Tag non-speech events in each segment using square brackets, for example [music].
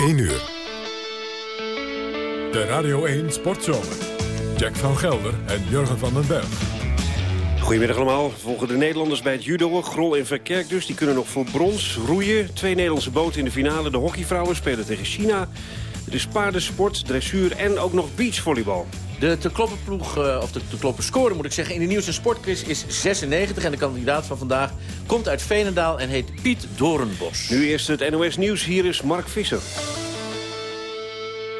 1 uur. De Radio 1 Sportzomer. Jack van Gelder en Jurgen van den Berg. Goedemiddag allemaal. Volgen de Nederlanders bij het judo. Grol en Verkerk dus. Die kunnen nog voor brons roeien. Twee Nederlandse boten in de finale. De hockeyvrouwen spelen tegen China. Het is paardensport, dressuur en ook nog beachvolleybal. De te kloppen ploeg, eh, of de te kloppen score moet ik zeggen, in de nieuws- en sportquiz is 96. En de kandidaat van vandaag komt uit Veenendaal en heet Piet Doornbos. Nu eerst het NOS Nieuws. Hier is Mark Visser.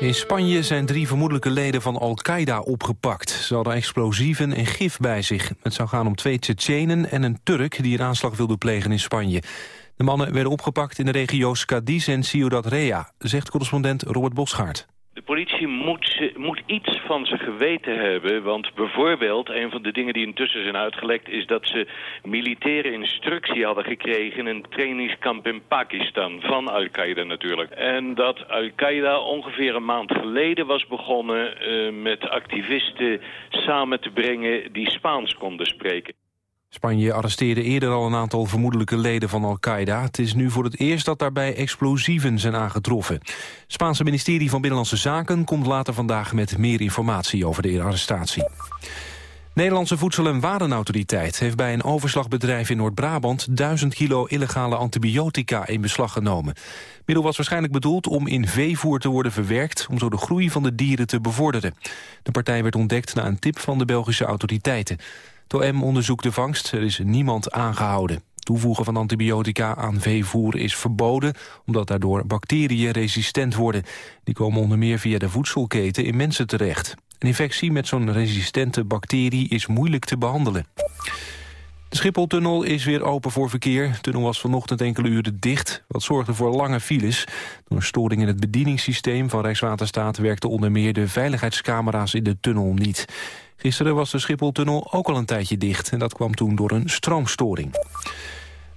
In Spanje zijn drie vermoedelijke leden van Al-Qaeda opgepakt. Ze hadden explosieven en gif bij zich. Het zou gaan om twee Tsjetsjenen en een Turk die een aanslag wilde plegen in Spanje. De mannen werden opgepakt in de regio's Cadiz en Ciudad Rea, zegt correspondent Robert Bosgaard. De politie moet, moet iets van ze geweten hebben. Want bijvoorbeeld, een van de dingen die intussen zijn uitgelekt... is dat ze militaire instructie hadden gekregen... in een trainingskamp in Pakistan, van Al-Qaeda natuurlijk. En dat Al-Qaeda ongeveer een maand geleden was begonnen... Uh, met activisten samen te brengen die Spaans konden spreken. Spanje arresteerde eerder al een aantal vermoedelijke leden van Al-Qaeda. Het is nu voor het eerst dat daarbij explosieven zijn aangetroffen. Het Spaanse ministerie van Binnenlandse Zaken komt later vandaag met meer informatie over de arrestatie. Nederlandse Voedsel- en Warenautoriteit heeft bij een overslagbedrijf in Noord-Brabant 1000 kilo illegale antibiotica in beslag genomen. Het middel was waarschijnlijk bedoeld om in veevoer te worden verwerkt om zo de groei van de dieren te bevorderen. De partij werd ontdekt na een tip van de Belgische autoriteiten. OM onderzoekt de vangst, er is niemand aangehouden. Toevoegen van antibiotica aan veevoer is verboden... omdat daardoor bacteriën resistent worden. Die komen onder meer via de voedselketen in mensen terecht. Een infectie met zo'n resistente bacterie is moeilijk te behandelen. Schipholtunnel is weer open voor verkeer. De tunnel was vanochtend enkele uren dicht, wat zorgde voor lange files. Door een storing in het bedieningssysteem van Rijkswaterstaat... werkten onder meer de veiligheidscamera's in de tunnel niet. Gisteren was de Schipholtunnel ook al een tijdje dicht... en dat kwam toen door een stroomstoring.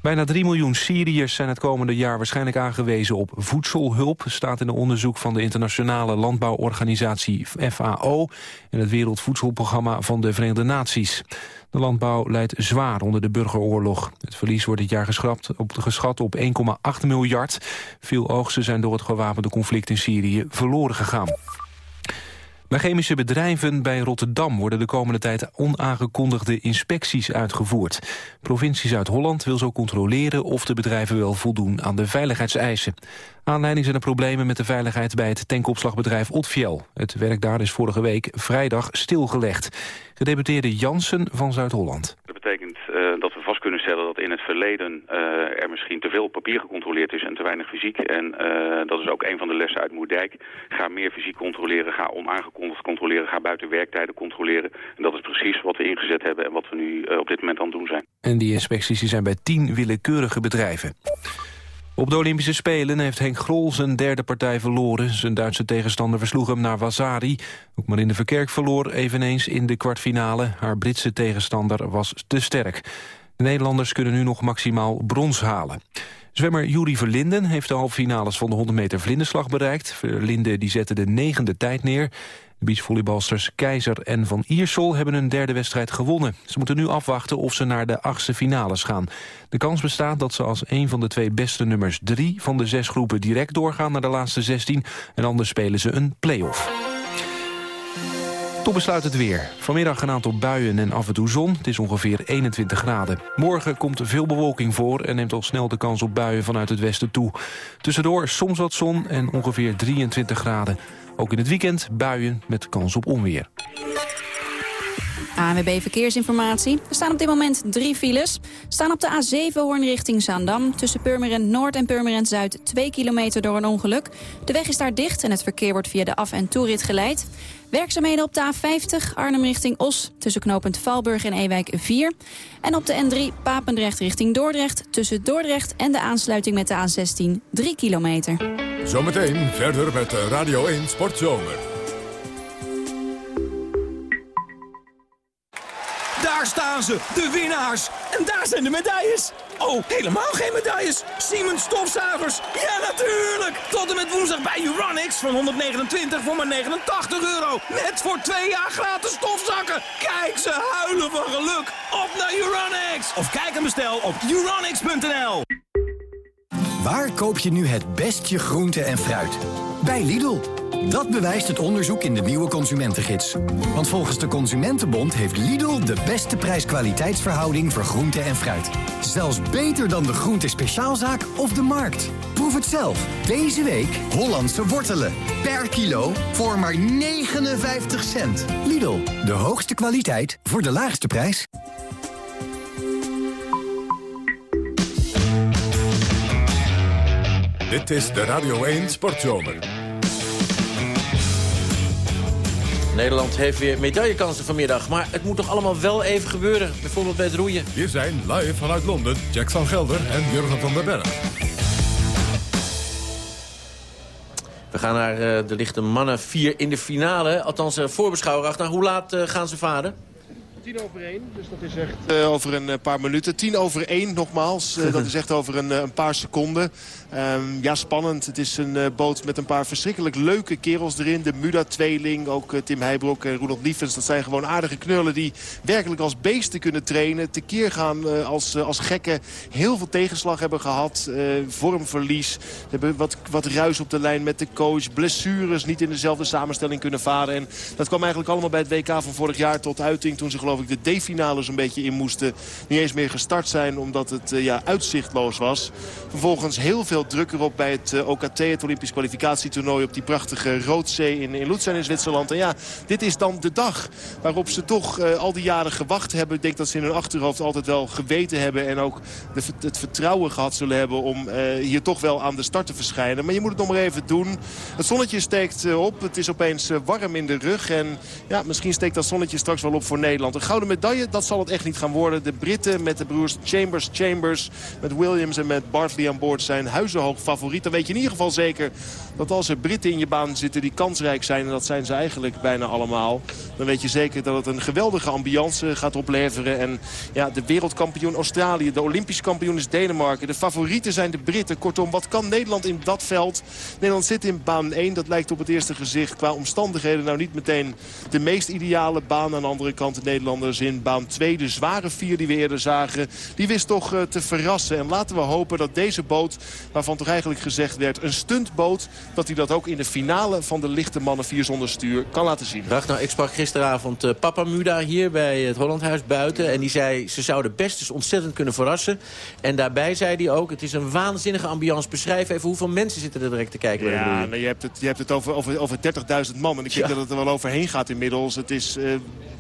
Bijna 3 miljoen Syriërs zijn het komende jaar waarschijnlijk aangewezen op voedselhulp, staat in een onderzoek van de internationale landbouworganisatie FAO en het Wereldvoedselprogramma van de Verenigde Naties. De landbouw leidt zwaar onder de burgeroorlog. Het verlies wordt dit jaar geschrapt op, geschat op 1,8 miljard. Veel oogsten zijn door het gewapende conflict in Syrië verloren gegaan. Bij chemische bedrijven bij Rotterdam worden de komende tijd onaangekondigde inspecties uitgevoerd. Provincie Zuid-Holland wil zo controleren of de bedrijven wel voldoen aan de veiligheidseisen. Aanleiding zijn de problemen met de veiligheid bij het tankopslagbedrijf Otfiel. Het werk daar is vorige week vrijdag stilgelegd. Gedeputeerde Jansen van Zuid-Holland. Dat betekent uh, dat kunnen stellen dat in het verleden uh, er misschien te veel papier gecontroleerd is en te weinig fysiek. En uh, dat is ook een van de lessen uit Moerdijk. Ga meer fysiek controleren, ga onaangekondigd controleren, ga buiten werktijden controleren. En dat is precies wat we ingezet hebben en wat we nu op dit moment aan het doen zijn. En die inspecties zijn bij tien willekeurige bedrijven. Op de Olympische Spelen heeft Henk Grol zijn derde partij verloren. Zijn Duitse tegenstander versloeg hem naar Vasari. Ook Marinde Verkerk verloor eveneens in de kwartfinale. Haar Britse tegenstander was te sterk. De Nederlanders kunnen nu nog maximaal brons halen. Zwemmer Juri Verlinden heeft de halve finales van de 100 meter vlinderslag bereikt. Verlinden die zette de negende tijd neer. De beachvolleybalsters Keizer en Van Iersel hebben hun derde wedstrijd gewonnen. Ze moeten nu afwachten of ze naar de achtste finales gaan. De kans bestaat dat ze als een van de twee beste nummers drie van de zes groepen direct doorgaan naar de laatste 16. En anders spelen ze een play-off. Tot besluit het weer. Vanmiddag een aantal buien en af en toe zon. Het is ongeveer 21 graden. Morgen komt veel bewolking voor en neemt al snel de kans op buien vanuit het westen toe. Tussendoor soms wat zon en ongeveer 23 graden. Ook in het weekend buien met kans op onweer. ANWB Verkeersinformatie. Er staan op dit moment drie files. staan op de A7 Hoorn richting Zaandam. Tussen Purmerend Noord en Purmerend Zuid 2 kilometer door een ongeluk. De weg is daar dicht en het verkeer wordt via de af- en toerit geleid. Werkzaamheden op de A50 Arnhem richting Os. Tussen knooppunt Valburg en Ewijk 4. En op de N3 Papendrecht richting Dordrecht. Tussen Dordrecht en de aansluiting met de A16 3 kilometer. Zometeen verder met Radio 1 Sportzomer. Daar staan ze, de winnaars. En daar zijn de medailles. Oh, helemaal geen medailles. Siemens stofzuigers. Ja, natuurlijk. Tot en met woensdag bij Uranix van 129 voor maar 89 euro. Net voor twee jaar gratis stofzakken. Kijk, ze huilen van geluk. Op naar Uranix. Of kijk en bestel op uranix.nl. Waar koop je nu het best je groente en fruit? Bij Lidl. Dat bewijst het onderzoek in de nieuwe consumentengids. Want volgens de Consumentenbond heeft Lidl de beste prijs-kwaliteitsverhouding voor groente en fruit. Zelfs beter dan de groente speciaalzaak of de markt. Proef het zelf. Deze week Hollandse wortelen. Per kilo voor maar 59 cent. Lidl, de hoogste kwaliteit voor de laagste prijs. Dit is de Radio 1 Sportzomer. Nederland heeft weer medaillekansen vanmiddag. Maar het moet toch allemaal wel even gebeuren. Bijvoorbeeld bij het roeien. Hier zijn live vanuit Londen Jack van Gelder en Jurgen van der Berg. We gaan naar uh, de lichte mannen 4 in de finale. Althans, uh, voorbeschouwer achter. Hoe laat uh, gaan ze varen? Tien over één, dus dat is echt uh, over een paar minuten. Tien over één, nogmaals. Uh, dat is echt over een, een paar seconden. Um, ja, spannend. Het is een boot met een paar verschrikkelijk leuke kerels erin. De Muda-tweeling, ook Tim Heijbroek en Roelof Liefens. Dat zijn gewoon aardige knullen die werkelijk als beesten kunnen trainen. Tekeer gaan als, als gekken. Heel veel tegenslag hebben gehad. vormverlies. Ze hebben wat, wat ruis op de lijn met de coach. Blessures, niet in dezelfde samenstelling kunnen varen. En dat kwam eigenlijk allemaal bij het WK van vorig jaar tot uiting. Toen ze geloof ik de D-finales een beetje in moesten. Niet eens meer gestart zijn omdat het uh, ja, uitzichtloos was. Vervolgens heel veel druk erop bij het uh, OKT, het Olympisch kwalificatietoernooi... op die prachtige Roodzee in, in Luzern in Zwitserland. En ja, dit is dan de dag waarop ze toch uh, al die jaren gewacht hebben. Ik denk dat ze in hun achterhoofd altijd wel geweten hebben... en ook het vertrouwen gehad zullen hebben om hier toch wel aan de start te verschijnen. Maar je moet het nog maar even doen. Het zonnetje steekt op. Het is opeens warm in de rug. En ja, misschien steekt dat zonnetje straks wel op voor Nederland. Gouden medaille, dat zal het echt niet gaan worden. De Britten met de broers Chambers, Chambers, met Williams en met Bartley aan boord zijn huizenhoog favoriet. Dan weet je in ieder geval zeker dat als er Britten in je baan zitten die kansrijk zijn... en dat zijn ze eigenlijk bijna allemaal... dan weet je zeker dat het een geweldige ambiance gaat opleveren. En ja, de wereldkampioen Australië, de Olympisch kampioen is Denemarken. De favorieten zijn de Britten. Kortom, wat kan Nederland in dat veld? Nederland zit in baan 1. Dat lijkt op het eerste gezicht qua omstandigheden nou niet meteen de meest ideale baan. Aan de andere kant de In baan 2. De zware vier die we eerder zagen, die wist toch uh, te verrassen. En laten we hopen dat deze boot, waarvan toch eigenlijk gezegd werd... een stuntboot, dat hij dat ook in de finale van de lichte mannen 4 zonder stuur kan laten zien. Ragnar, ik sprak gisteravond uh, Papa Muda hier bij het Hollandhuis buiten. En die zei, ze zouden best dus ontzettend kunnen verrassen. En daarbij zei hij ook, het is een waanzinnige ambiance. Beschrijf even hoeveel mensen zitten er direct te kijken. Ja, nou, je hebt het, je hebt het over, over, over 30.000 man. En ik denk ja. dat het er wel overheen gaat inmiddels. Het is... Uh,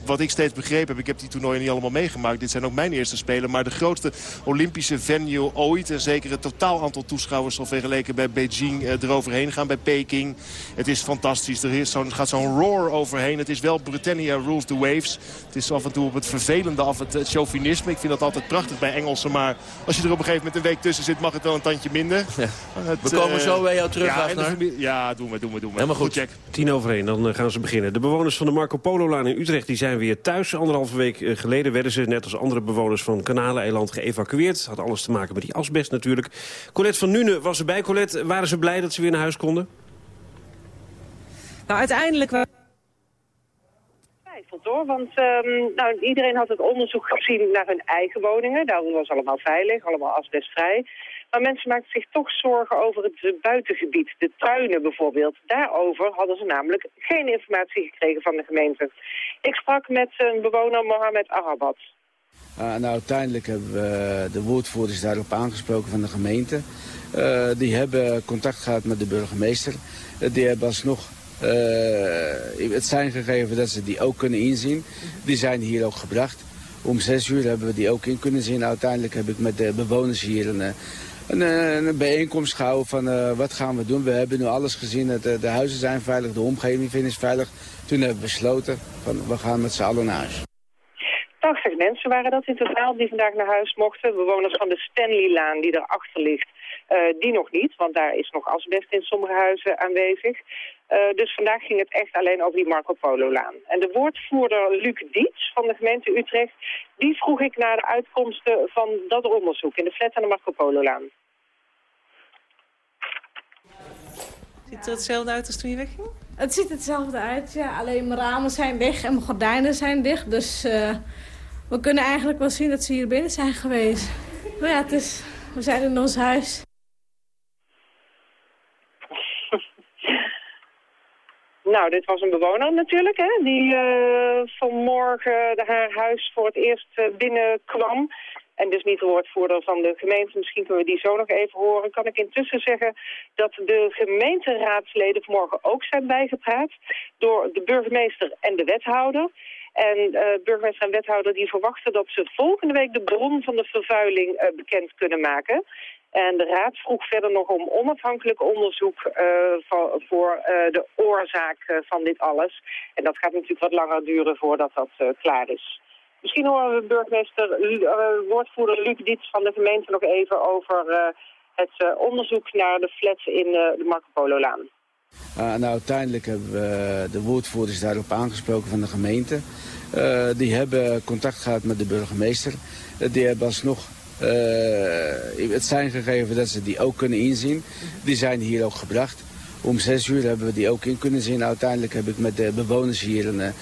wat ik steeds begrepen heb, ik heb die toernooien niet allemaal meegemaakt. Dit zijn ook mijn eerste spelen. Maar de grootste Olympische venue ooit. En zeker het totaal aantal toeschouwers zal vergeleken bij Beijing uh, eroverheen gaan. Bij Peking. Het is fantastisch. Er zo gaat zo'n roar overheen. Het is wel Britannia rules the waves. Het is af en toe op het vervelende af, het, het chauvinisme. Ik vind dat altijd prachtig bij Engelsen. Maar als je er op een gegeven moment een week tussen zit, mag het wel een tandje minder. [laughs] Ja. Het, We komen uh, zo bij jou terug, ja, familie, ja, doen we, doen we, doen we. Helemaal goed. Jack. Tien over één, dan gaan ze beginnen. De bewoners van de Marco Polo-laan in Utrecht die zijn weer thuis. Anderhalve week geleden werden ze, net als andere bewoners van Kanaleiland, geëvacueerd. Had alles te maken met die asbest natuurlijk. Colette van Nune was erbij. Colette, waren ze blij dat ze weer naar huis konden? Nou, uiteindelijk wel hoor. Want um, nou, iedereen had het onderzoek gezien naar hun eigen woningen. Daar was allemaal veilig, allemaal asbestvrij. Maar mensen maakten zich toch zorgen over het buitengebied, de tuinen bijvoorbeeld. Daarover hadden ze namelijk geen informatie gekregen van de gemeente. Ik sprak met een bewoner Mohamed Arabat. Uh, nou, uiteindelijk hebben we de woordvoerders daarop aangesproken van de gemeente. Uh, die hebben contact gehad met de burgemeester. Uh, die hebben alsnog het zijn gegeven dat ze die ook kunnen inzien. Die zijn hier ook gebracht. Om zes uur hebben we die ook in kunnen zien. Uiteindelijk heb ik met de bewoners hier een, een, een bijeenkomst gehouden van wat gaan we doen. We hebben nu alles gezien. De, de huizen zijn veilig, de omgeving is veilig. Toen hebben we besloten van we gaan met z'n allen naar huis. 80 mensen waren dat in totaal die vandaag naar huis mochten. Bewoners van de Stanley-laan die erachter ligt. Uh, die nog niet, want daar is nog asbest in sommige huizen aanwezig. Uh, dus vandaag ging het echt alleen over die Marco Polo-laan. En de woordvoerder Luc Diets van de gemeente Utrecht... die vroeg ik naar de uitkomsten van dat onderzoek in de flat aan de Marco Polo-laan. Ziet er hetzelfde uit als toen je wegging? Het ziet hetzelfde uit, ja. Alleen mijn ramen zijn dicht en mijn gordijnen zijn dicht. Dus uh, we kunnen eigenlijk wel zien dat ze hier binnen zijn geweest. Maar ja, het is, we zijn in ons huis. Nou, dit was een bewoner natuurlijk, hè, die uh, vanmorgen haar huis voor het eerst eh, binnenkwam. En dus niet de woordvoerder van de gemeente. Misschien kunnen we die zo nog even horen. Kan ik intussen zeggen dat de gemeenteraadsleden vanmorgen ook zijn bijgepraat... door de burgemeester en de wethouder... En uh, burgemeester en wethouder die verwachten dat ze volgende week de bron van de vervuiling uh, bekend kunnen maken. En de raad vroeg verder nog om onafhankelijk onderzoek voor, voor de oorzaak van dit alles. En dat gaat natuurlijk wat langer duren voordat dat klaar is. Misschien horen we burgemeester, woordvoerder Luc Dietz van de gemeente nog even over het onderzoek naar de flats in de Marco Polo Laan. Uh, nou, uiteindelijk hebben we de woordvoerders daarop aangesproken van de gemeente. Die hebben contact gehad met de burgemeester. Die hebben alsnog het zijn gegeven dat ze die ook kunnen inzien. Die zijn hier ook gebracht. Om zes uur hebben we die ook in kunnen zien. Uiteindelijk heb ik met de bewoners hier een,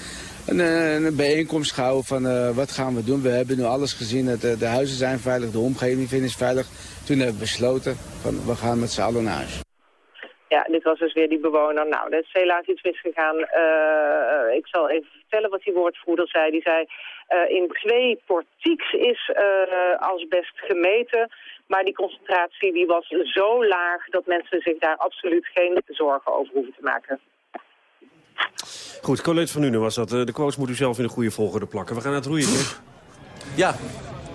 een, een bijeenkomst gehouden van wat gaan we doen. We hebben nu alles gezien. De, de huizen zijn veilig, de omgeving is veilig. Toen hebben we besloten van we gaan met z'n allen naar huis. Ja, dit was dus weer die bewoner. Nou, er is helaas iets misgegaan. Ik zal even vertellen wat die woordvoerder zei. Die zei, in twee portieks is asbest gemeten. Maar die concentratie die was zo laag dat mensen zich daar absoluut geen zorgen over hoeven te maken. Goed, Colette van Nuenen was dat. De quotes moet u zelf in de goede volgorde plakken. We gaan naar het roeien, Ja,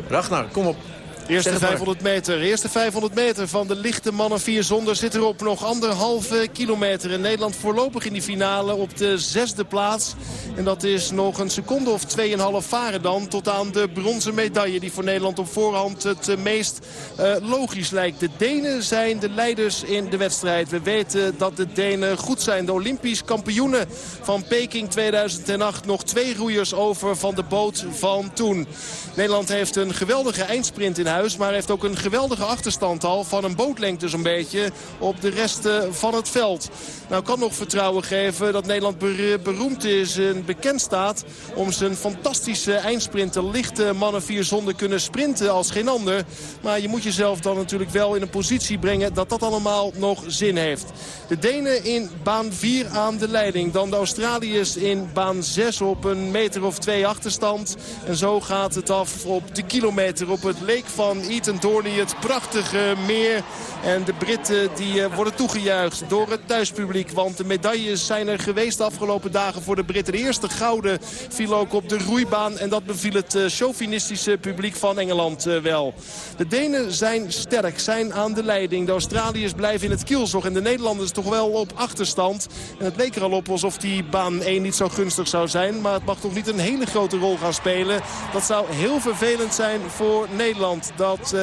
Ragnar, kom op. Eerste 500 meter. Eerste 500 meter van de lichte mannen 4 zonder zit erop nog anderhalve kilometer. En Nederland voorlopig in die finale op de zesde plaats. En dat is nog een seconde of 2,5 varen dan tot aan de bronzen medaille. Die voor Nederland op voorhand het meest uh, logisch lijkt. De Denen zijn de leiders in de wedstrijd. We weten dat de Denen goed zijn. De Olympisch kampioenen van Peking 2008. Nog twee roeiers over van de boot van toen. Nederland heeft een geweldige eindsprint in huis maar heeft ook een geweldige achterstand al van een bootlengte zo'n beetje op de rest van het veld. Nou kan nog vertrouwen geven dat Nederland beroemd is en bekend staat om zijn fantastische eindsprinten. Lichte mannen vier zonder kunnen sprinten als geen ander. Maar je moet jezelf dan natuurlijk wel in een positie brengen dat dat allemaal nog zin heeft. De Denen in baan 4 aan de leiding. Dan de Australiërs in baan 6 op een meter of twee achterstand. En zo gaat het af op de kilometer op het leek van van Eton Dorney. Het prachtige meer. En de Britten die uh, worden toegejuicht door het thuispubliek. Want de medailles zijn er geweest de afgelopen dagen voor de Britten. De eerste gouden viel ook op de roeibaan. En dat beviel het uh, chauvinistische publiek van Engeland uh, wel. De Denen zijn sterk, zijn aan de leiding. De Australiërs blijven in het kielzog. En de Nederlanders toch wel op achterstand. En het leek er al op alsof die baan 1 niet zo gunstig zou zijn. Maar het mag toch niet een hele grote rol gaan spelen. Dat zou heel vervelend zijn voor Nederland dat uh,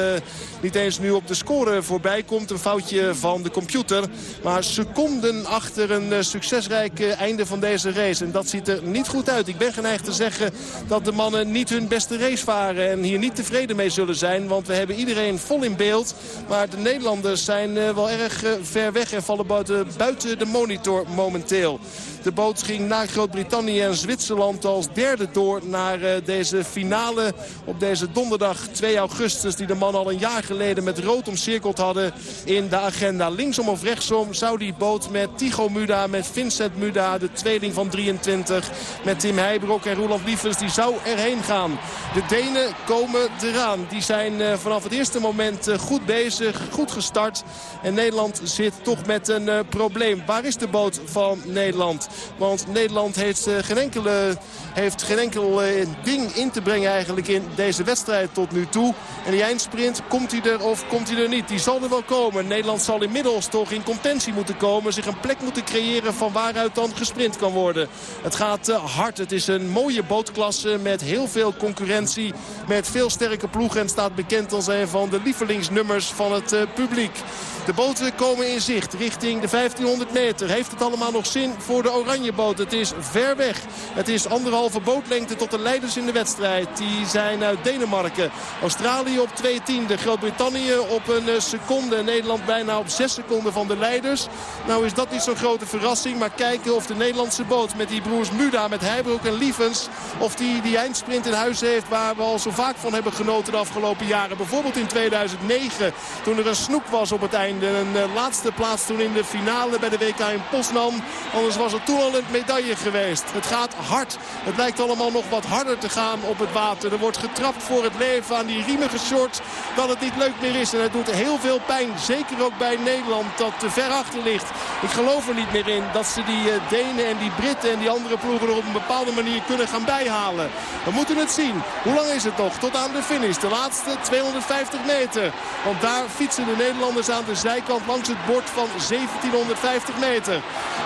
niet eens nu op de score voorbij komt. Een foutje van de computer. Maar seconden achter een uh, succesrijk einde van deze race. En dat ziet er niet goed uit. Ik ben geneigd te zeggen dat de mannen niet hun beste race varen. En hier niet tevreden mee zullen zijn. Want we hebben iedereen vol in beeld. Maar de Nederlanders zijn wel erg ver weg en vallen buiten, buiten de monitor momenteel. De boot ging naar Groot-Brittannië en Zwitserland als derde door naar uh, deze finale op deze donderdag 2 augustus. Die de man al een jaar geleden met rood omcirkeld hadden in de agenda. Linksom of rechtsom zou die boot met Tigo Muda, met Vincent Muda, de tweeling van 23. Met Tim Heijbrok en Roland Liefens, die zou erheen gaan. De Denen komen eraan. Die zijn uh, vanaf het eerste moment uh, goed bezig, goed gestart. En Nederland zit toch met een probleem. Waar is de boot van Nederland? Want Nederland heeft uh, geen, enkele, heeft geen enkel uh, ding in te brengen eigenlijk in deze wedstrijd tot nu toe. En die eindsprint, komt hij er of komt hij er niet? Die zal er wel komen. Nederland zal inmiddels toch in contentie moeten komen. Zich een plek moeten creëren van waaruit dan gesprint kan worden. Het gaat uh, hard. Het is een mooie bootklasse met heel veel concurrentie. Met veel sterke ploegen en staat bekend als een van de lievelingsnummers van het publiek. De boten komen in zicht richting de 1500 meter. Heeft het allemaal nog zin voor de Het is ver weg. Het is anderhalve bootlengte tot de leiders in de wedstrijd. Die zijn uit Denemarken. Australië op twee tiende. Groot-Brittannië op een eh, seconde. Nederland bijna op zes seconden van de leiders. Nou is dat niet zo'n grote verrassing. Maar kijken of de Nederlandse boot met die broers Muda, met Heibroek en Lievens... of die die eindsprint in huis heeft waar we al zo vaak van hebben genoten de afgelopen jaren. Bijvoorbeeld in 2009 toen er een snoep was op het einde. Een uh, laatste plaats toen in de finale bij de WK in Poznan. Anders was het toen een medaille geweest. Het gaat hard. Het lijkt allemaal nog wat harder te gaan op het water. Er wordt getrapt voor het leven aan die riemen geshort dat het niet leuk meer is. En het doet heel veel pijn. Zeker ook bij Nederland dat te ver achter ligt. Ik geloof er niet meer in dat ze die uh, Denen en die Britten en die andere ploegen er op een bepaalde manier kunnen gaan bijhalen. We moeten het zien. Hoe lang is het nog? Tot aan de finish. De laatste 250 meter. Want daar fietsen de Nederlanders aan de zijkant langs het bord van 1750 meter.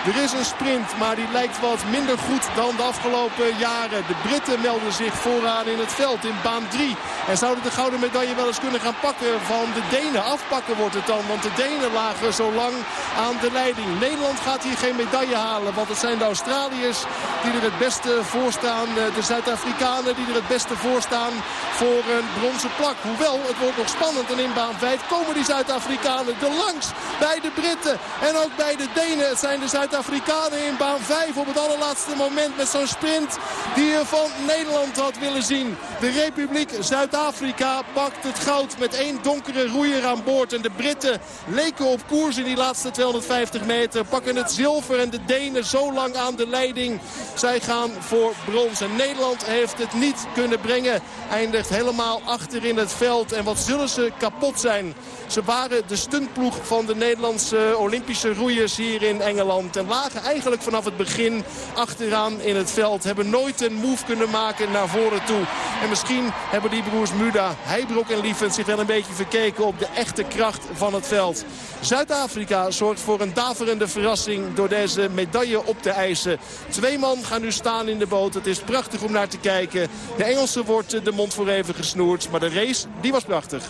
Er is een sprint, maar die lijkt wat minder goed dan de afgelopen jaren. De Britten melden zich vooraan in het veld in baan 3. En zouden de gouden medaille wel eens kunnen gaan pakken van de Denen. Afpakken wordt het dan, want de Denen lagen zo lang aan de leiding. Nederland gaat hier geen medaille halen, want het zijn de Australiërs die er het beste voor staan. De Zuid-Afrikanen die er het beste voor staan voor een bronzen plak. Hoewel, het wordt nog spannend en in baan 5 komen die Zuid-Afrikanen er langs bij de Britten en ook bij de Denen. Het zijn de Zuid-Afrikanen in baan 5 op het allerlaatste moment met zo'n sprint die je van Nederland had willen zien. De Republiek Zuid-Afrika pakt het goud met één donkere roeier aan boord. En de Britten leken op koers in die laatste 250 meter. Pakken het zilver en de Denen zo lang aan de leiding. Zij gaan voor brons. En Nederland heeft het niet kunnen brengen. Eindigt helemaal achter in het veld. En wat zullen ze kapot zijn. Ze waren de stuntploeg van de Nederlandse Olympische roeiers hier in Engeland. En lagen eigenlijk vanaf het begin achteraan in het veld. Hebben nooit een move kunnen maken naar voren toe. En misschien hebben die broers Muda, Heibroek en Liefens zich wel een beetje verkeken op de echte kracht van het veld. Zuid-Afrika zorgt voor een daverende verrassing door deze medaille op te eisen. Twee man gaan nu staan in de boot. Het is prachtig om naar te kijken. De Engelsen wordt de mond voor even gesnoerd. Maar de race, die was prachtig.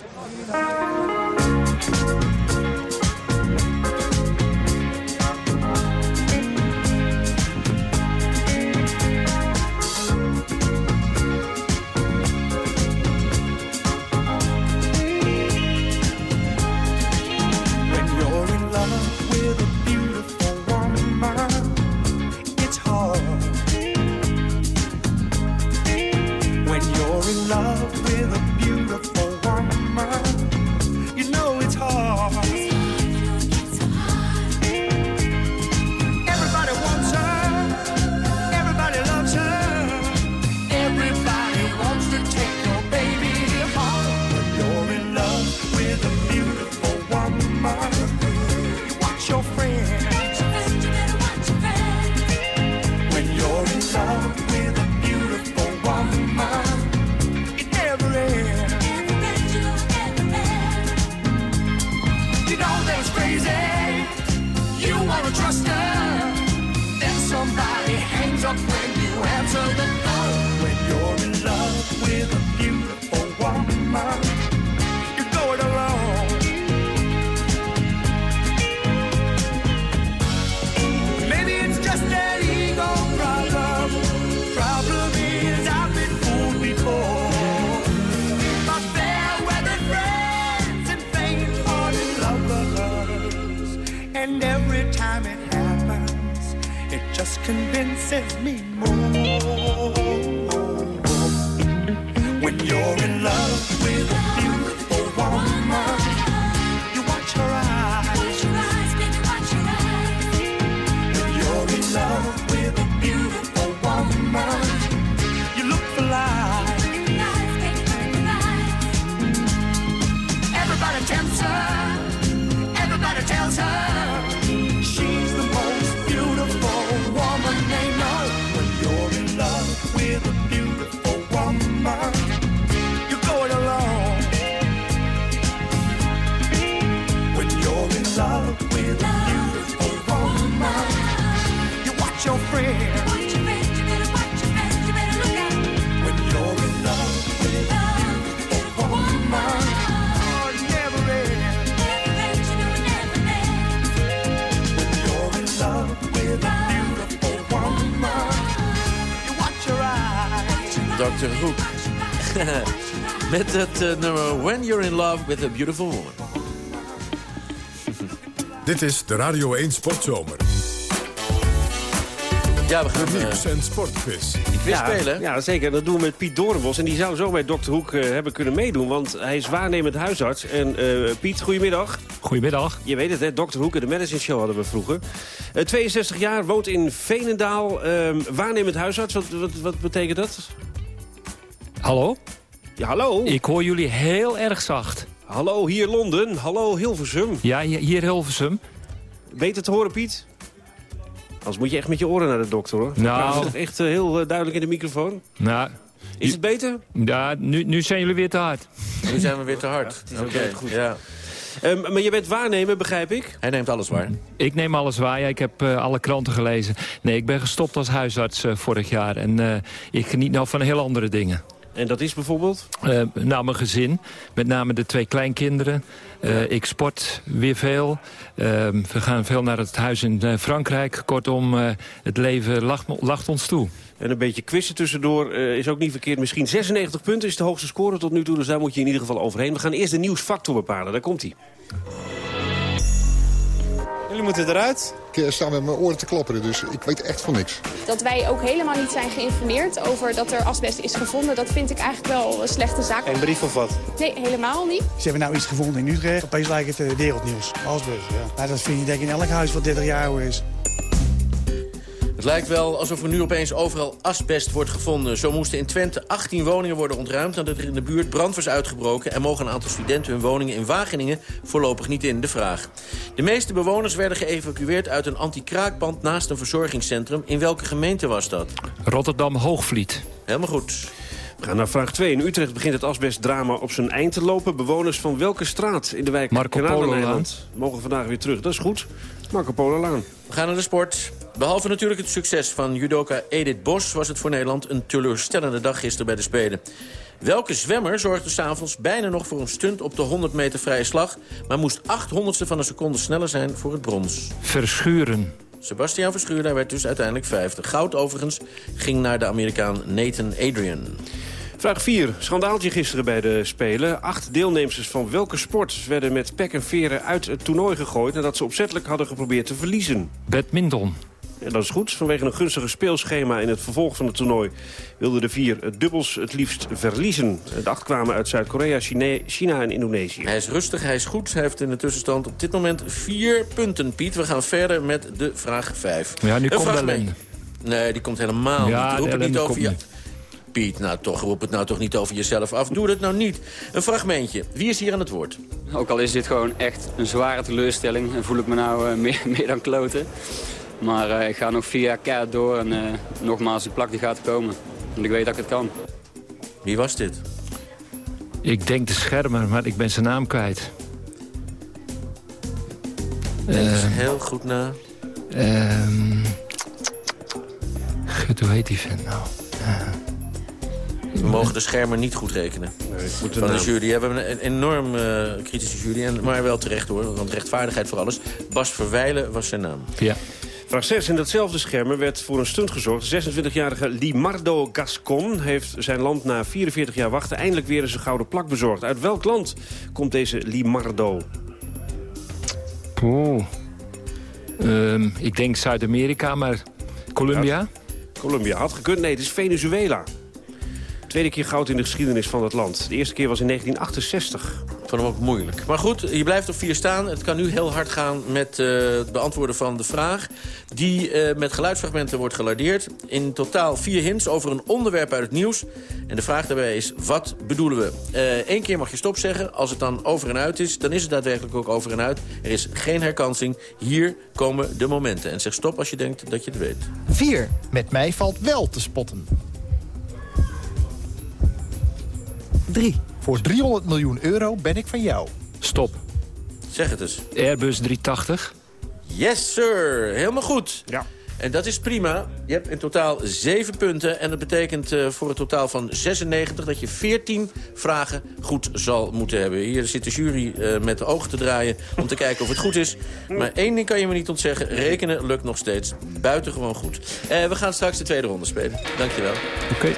Met het eh, nummer When You're in Love with a Beautiful Woman. [laughs] Dit is de Radio 1 Sportzomer. Ja, we gaan... Eh, nieuws- en sportquiz. die quiz Ja, spelen. ja, zeker. Dat doen we met Piet Doornbos. En die zou zo bij Dr. Hoek eh, hebben kunnen meedoen. Want hij is waarnemend huisarts. En eh, Piet, goedemiddag. Goedemiddag. Je weet het, hè? Dr. Hoek en de Medicine Show hadden we vroeger. Eh, 62 jaar, woont in Veenendaal. Ehm, waarnemend huisarts, wat, wat, wat betekent dat? Hallo? Ja, hallo. Ik hoor jullie heel erg zacht. Hallo, hier Londen. Hallo, Hilversum. Ja, hier Hilversum. Beter te horen, Piet? Anders moet je echt met je oren naar de dokter, hoor. Nou. Dat is echt eh, heel eh, duidelijk in de microfoon. Nou, Is het beter? ja, nu, nu zijn jullie weer te hard. Nu zijn we weer te hard. Oké, goed. Ja. Ehm, maar je bent waarnemer, begrijp ik? Hij neemt alles waar. Ik neem alles waar. Ja, ik heb eh, alle kranten gelezen. Nee, ik ben gestopt als huisarts eh, vorig jaar. En eh, ik geniet nou van heel andere dingen. En dat is bijvoorbeeld? Eh, nou, mijn gezin. Met name de twee kleinkinderen. Eh, ik sport weer veel. Eh, we gaan veel naar het huis in eh, Frankrijk. Kortom, het leven lacht, lacht ons toe. En een beetje quizzen tussendoor is ook niet verkeerd. Misschien 96 punten is de hoogste score tot nu toe. Dus daar moet je in ieder geval overheen. We gaan eerst de nieuwsfactor bepalen. Daar komt hij. Jullie moeten eruit. Ik eh, sta met mijn oren te klapperen, dus ik weet echt van niks. Dat wij ook helemaal niet zijn geïnformeerd over dat er asbest is gevonden... dat vind ik eigenlijk wel een slechte zaak. Geen brief of wat? Nee, helemaal niet. Ze hebben nou iets gevonden in Utrecht. Opeens lijkt het eh, wereldnieuws. Asbest, ja. Nou, dat vind je denk ik in elk huis wat 30 jaar oud is. Het lijkt wel alsof er nu opeens overal asbest wordt gevonden. Zo moesten in Twente 18 woningen worden ontruimd... nadat er in de buurt brand was uitgebroken... en mogen een aantal studenten hun woningen in Wageningen voorlopig niet in. De vraag. De meeste bewoners werden geëvacueerd uit een anti-kraakpand... naast een verzorgingscentrum. In welke gemeente was dat? Rotterdam-Hoogvliet. Helemaal goed. We gaan naar vraag 2. In Utrecht begint het asbestdrama op zijn eind te lopen. Bewoners van welke straat in de wijk Marco Kanaleneiland mogen vandaag weer terug? Dat is goed. Marco Polo Laan. We gaan naar de sport. Behalve natuurlijk het succes van judoka Edith Bos... was het voor Nederland een teleurstellende dag gisteren bij de Spelen. Welke zwemmer zorgde s'avonds bijna nog voor een stunt op de 100 meter vrije slag... maar moest 800ste van een seconde sneller zijn voor het brons? Verschuren. Sebastian Verschuur, werd dus uiteindelijk vijfde. Goud overigens ging naar de Amerikaan Nathan Adrian. Vraag 4. Schandaaltje gisteren bij de Spelen. Acht deelnemers van welke sport werden met pek en veren uit het toernooi gegooid... nadat ze opzettelijk hadden geprobeerd te verliezen? Badminton. Ja, dat is goed. Vanwege een gunstige speelschema in het vervolg van het toernooi... wilden de vier het dubbels het liefst verliezen. De acht kwamen uit Zuid-Korea, China, China en Indonesië. Hij is rustig, hij is goed. Hij heeft in de tussenstand op dit moment vier punten, Piet. We gaan verder met de vraag 5. Ja, nu Een komt de fragment. ellende. Nee, die komt helemaal Ja, niet. Roep het niet over komt je... niet. Piet, nou toch, roep het nou toch niet over jezelf af. Doe dat nou niet. Een fragmentje. Wie is hier aan het woord? Ook al is dit gewoon echt een zware teleurstelling en voel ik me nou eh, meer, meer dan kloten. Maar eh, ik ga nog vier jaar keihard door en eh, nogmaals, die plak die gaat komen. Want ik weet dat ik het kan. Wie was dit? Ik denk de schermer, maar ik ben zijn naam kwijt. Denk eens Eh, heel goed na. Ehm gut, hoe heet die vent nou? We mogen de schermer niet goed rekenen. Van de naam. jury. Ja, we hebben een enorm eh, kritische jury. En, maar wel terecht hoor, want rechtvaardigheid voor alles. Bas Verwijlen was zijn naam. Ja. Vraag 6. In datzelfde schermen werd voor een stunt gezorgd. De 26-jarige Limardo Gascon heeft zijn land na 44 jaar wachten... eindelijk weer eens een gouden plak bezorgd. Uit welk land komt deze Limardo? Ehm, ik denk Zuid-Amerika, maar Colombia? Colombia had gekund. Nee, het is Venezuela. Tweede keer goud in de geschiedenis van dat land. De eerste keer was in 1968. Vond hem ook moeilijk. Maar goed, je blijft op vier staan. Het kan nu heel hard gaan met eh, het beantwoorden van de vraag. Die eh, met geluidsfragmenten wordt gelardeerd. In totaal vier hints over een onderwerp uit het nieuws. En de vraag daarbij is, wat bedoelen we? Eén keer mag je stop zeggen. Als het dan over en uit is, dan is het daadwerkelijk ook over en uit. Er is geen herkansing. Hier komen de momenten. En zeg stop als je denkt dat je het weet. 4. Met mij valt wel te spotten. 3. Voor 300 miljoen euro ben ik van jou. Stop. Zeg het eens. Airbus 380. Yes, sir. Helemaal goed. Ja. En dat is prima. Je hebt in totaal 7 punten. En dat betekent eh, voor een totaal van 96 dat je 14 vragen goed zal moeten hebben. Hier zit de jury eh, met de ogen te draaien om te kijken of het goed is. Maar één ding kan je me niet ontzeggen. Rekenen lukt nog steeds buitengewoon goed. Eh, we gaan straks de tweede ronde spelen. Dankjewel. Oké.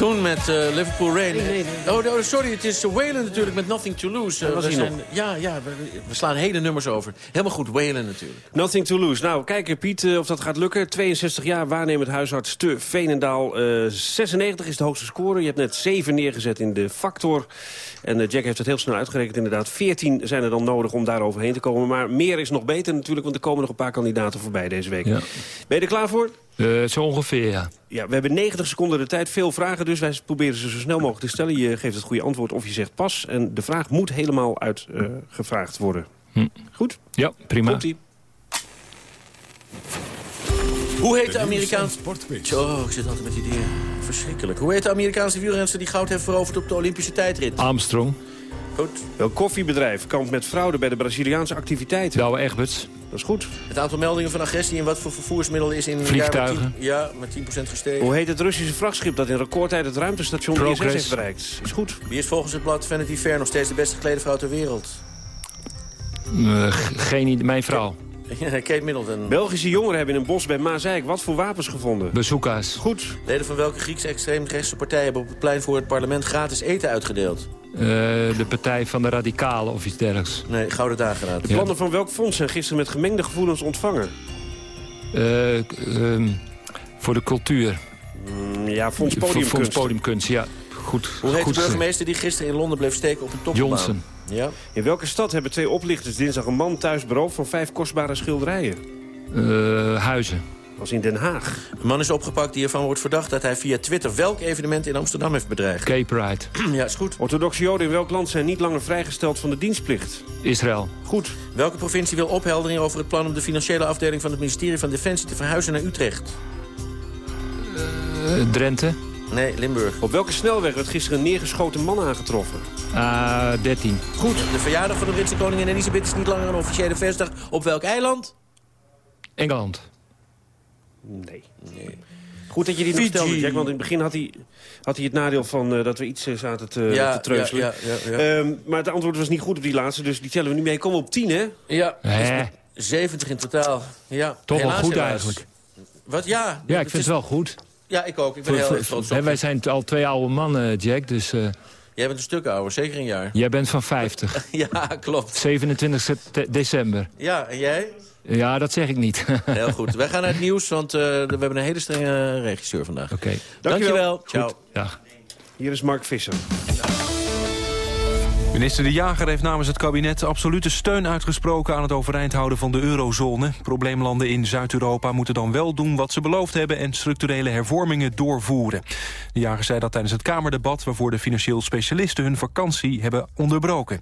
Raccoon met eh, Liverpool Rain. Oh, no, sorry, het is uh, Whalen natuurlijk met Nothing to Lose. We nog. ja, ja we, we slaan hele nummers over. Helemaal goed, Whalen natuurlijk. Nothing to lose. Nou, kijken Piet eh, of dat gaat lukken. 62 jaar, waarnemend huisarts te Veenendaal. Eh, 96 is de hoogste score. Je hebt net 7 neergezet in de factor. En eh, Jack heeft het heel snel uitgerekend inderdaad. 14 zijn er dan nodig om daar overheen te komen. Maar meer is nog beter natuurlijk, want er komen nog een paar kandidaten voorbij deze week. Ja. Ben je er klaar voor? Eh, zo ongeveer, ja. Ja, we hebben 90 seconden de tijd. Veel vragen dus. Wij proberen ze zo snel mogelijk te stellen. Je geeft het goede antwoord of je zegt pas. En de vraag moet helemaal uitgevraagd worden. Goed? Ja, prima. Komt-ie. Hoe heet de Amerikaanse... Zo, ik zit altijd met die dingen. Verschrikkelijk. Hoe heet de Amerikaanse wielrenster die goud heeft veroverd op de Olympische tijdrit? Armstrong. Goed. Welk koffiebedrijf kampt met fraude bij de Braziliaanse activiteiten? Douwe Egberts. Dat is goed. Het aantal meldingen van agressie en wat voor vervoersmiddel is in... met Vliegtuigen. 10 ja, met 10% gestegen. Hoe heet het Russische vrachtschip dat in recordtijd het ruimtestation ISS Progress. heeft bereikt? Is goed. Wie is volgens het blad Vanity Fair nog steeds de best geklede vrouw ter wereld? Eh, geen idee. Mijn vrouw. Kate Middleton. [laughs] Belgische jongeren hebben in een bos bij Maasijk wat voor wapens gevonden? Bazooka's. Goed. Leden van welke Griekse extreemrechtse partij hebben op het plein voor het parlement gratis eten uitgedeeld? Eh, de Partij van de Radicalen of iets dergelijks. Nee, Gouden Dageraad. De plannen van welk fonds zijn gisteren met gemengde gevoelens ontvangen? Eh, ehm, voor de cultuur. Mm, ja, Fonds Voor- Podiumkunst. Fonds Podiumkunst, ja. Goed. Hoe heet goed de burgemeester die gisteren in Londen bleef steken op een topbaan? Johnson. Ja. In welke stad hebben twee oplichters dinsdag een man thuis beroofd van vijf kostbare schilderijen? Eh, Huizen. was in Den Haag. Een man is opgepakt die ervan wordt verdacht dat hij via Twitter welk evenement in Amsterdam heeft bedreigd. Gay Pride. [clears throat] ja, is goed. Orthodoxe Joden in welk land zijn niet langer vrijgesteld van de dienstplicht? Israël. Goed. Welke provincie wil opheldering over het plan om de financiële afdeling van het ministerie van Defensie te verhuizen naar Utrecht? Eh, Drenthe. Nee, Limburg. Op welke snelweg werd gisteren een neergeschoten man aangetroffen? A13. Goed. De verjaardag van de Britse koningin Elisabeth is niet langer een officiële feestdag. Op welk eiland? Engeland. Nee. Goed dat je die nog stelde, Jack. Want in het begin had hij, had hij het nadeel van eh, dat we iets eh, zaten te, Ja, te treuzelen. ja, ja, ja, ja. Ehm, maar het antwoord was niet goed op die laatste, dus die tellen we niet mee. Komen we op 10, hè? Ja. Hè? 70 in totaal. Ja. Toch wel goed helaas. eigenlijk. Wat? Ja. Ja, ik vind het wel goed. Ja, ik ook. Ik ben Voor- heel voor- trots hè, op wij je. zijn al twee oude mannen, Jack. Dus eh, Jij bent een stuk ouder, zeker een jaar. jij bent van 50. [laughs] ja, klopt. 27 sep- december. Ja, en jij? Ja, dat zeg ik niet. [laughs] Heel goed. Wij gaan naar het nieuws, want eh, we hebben een hele strenge regisseur vandaag. Oké. Dankjewel. Goed. Ciao. Dag. Hier is Mark Visser. Minister De Jager heeft namens het kabinet absolute steun uitgesproken aan het overeind houden van de eurozone. Probleemlanden in Zuid-Europa moeten dan wel doen wat ze beloofd hebben en structurele hervormingen doorvoeren. De Jager zei dat tijdens het Kamerdebat waarvoor de financieel specialisten hun vakantie hebben onderbroken.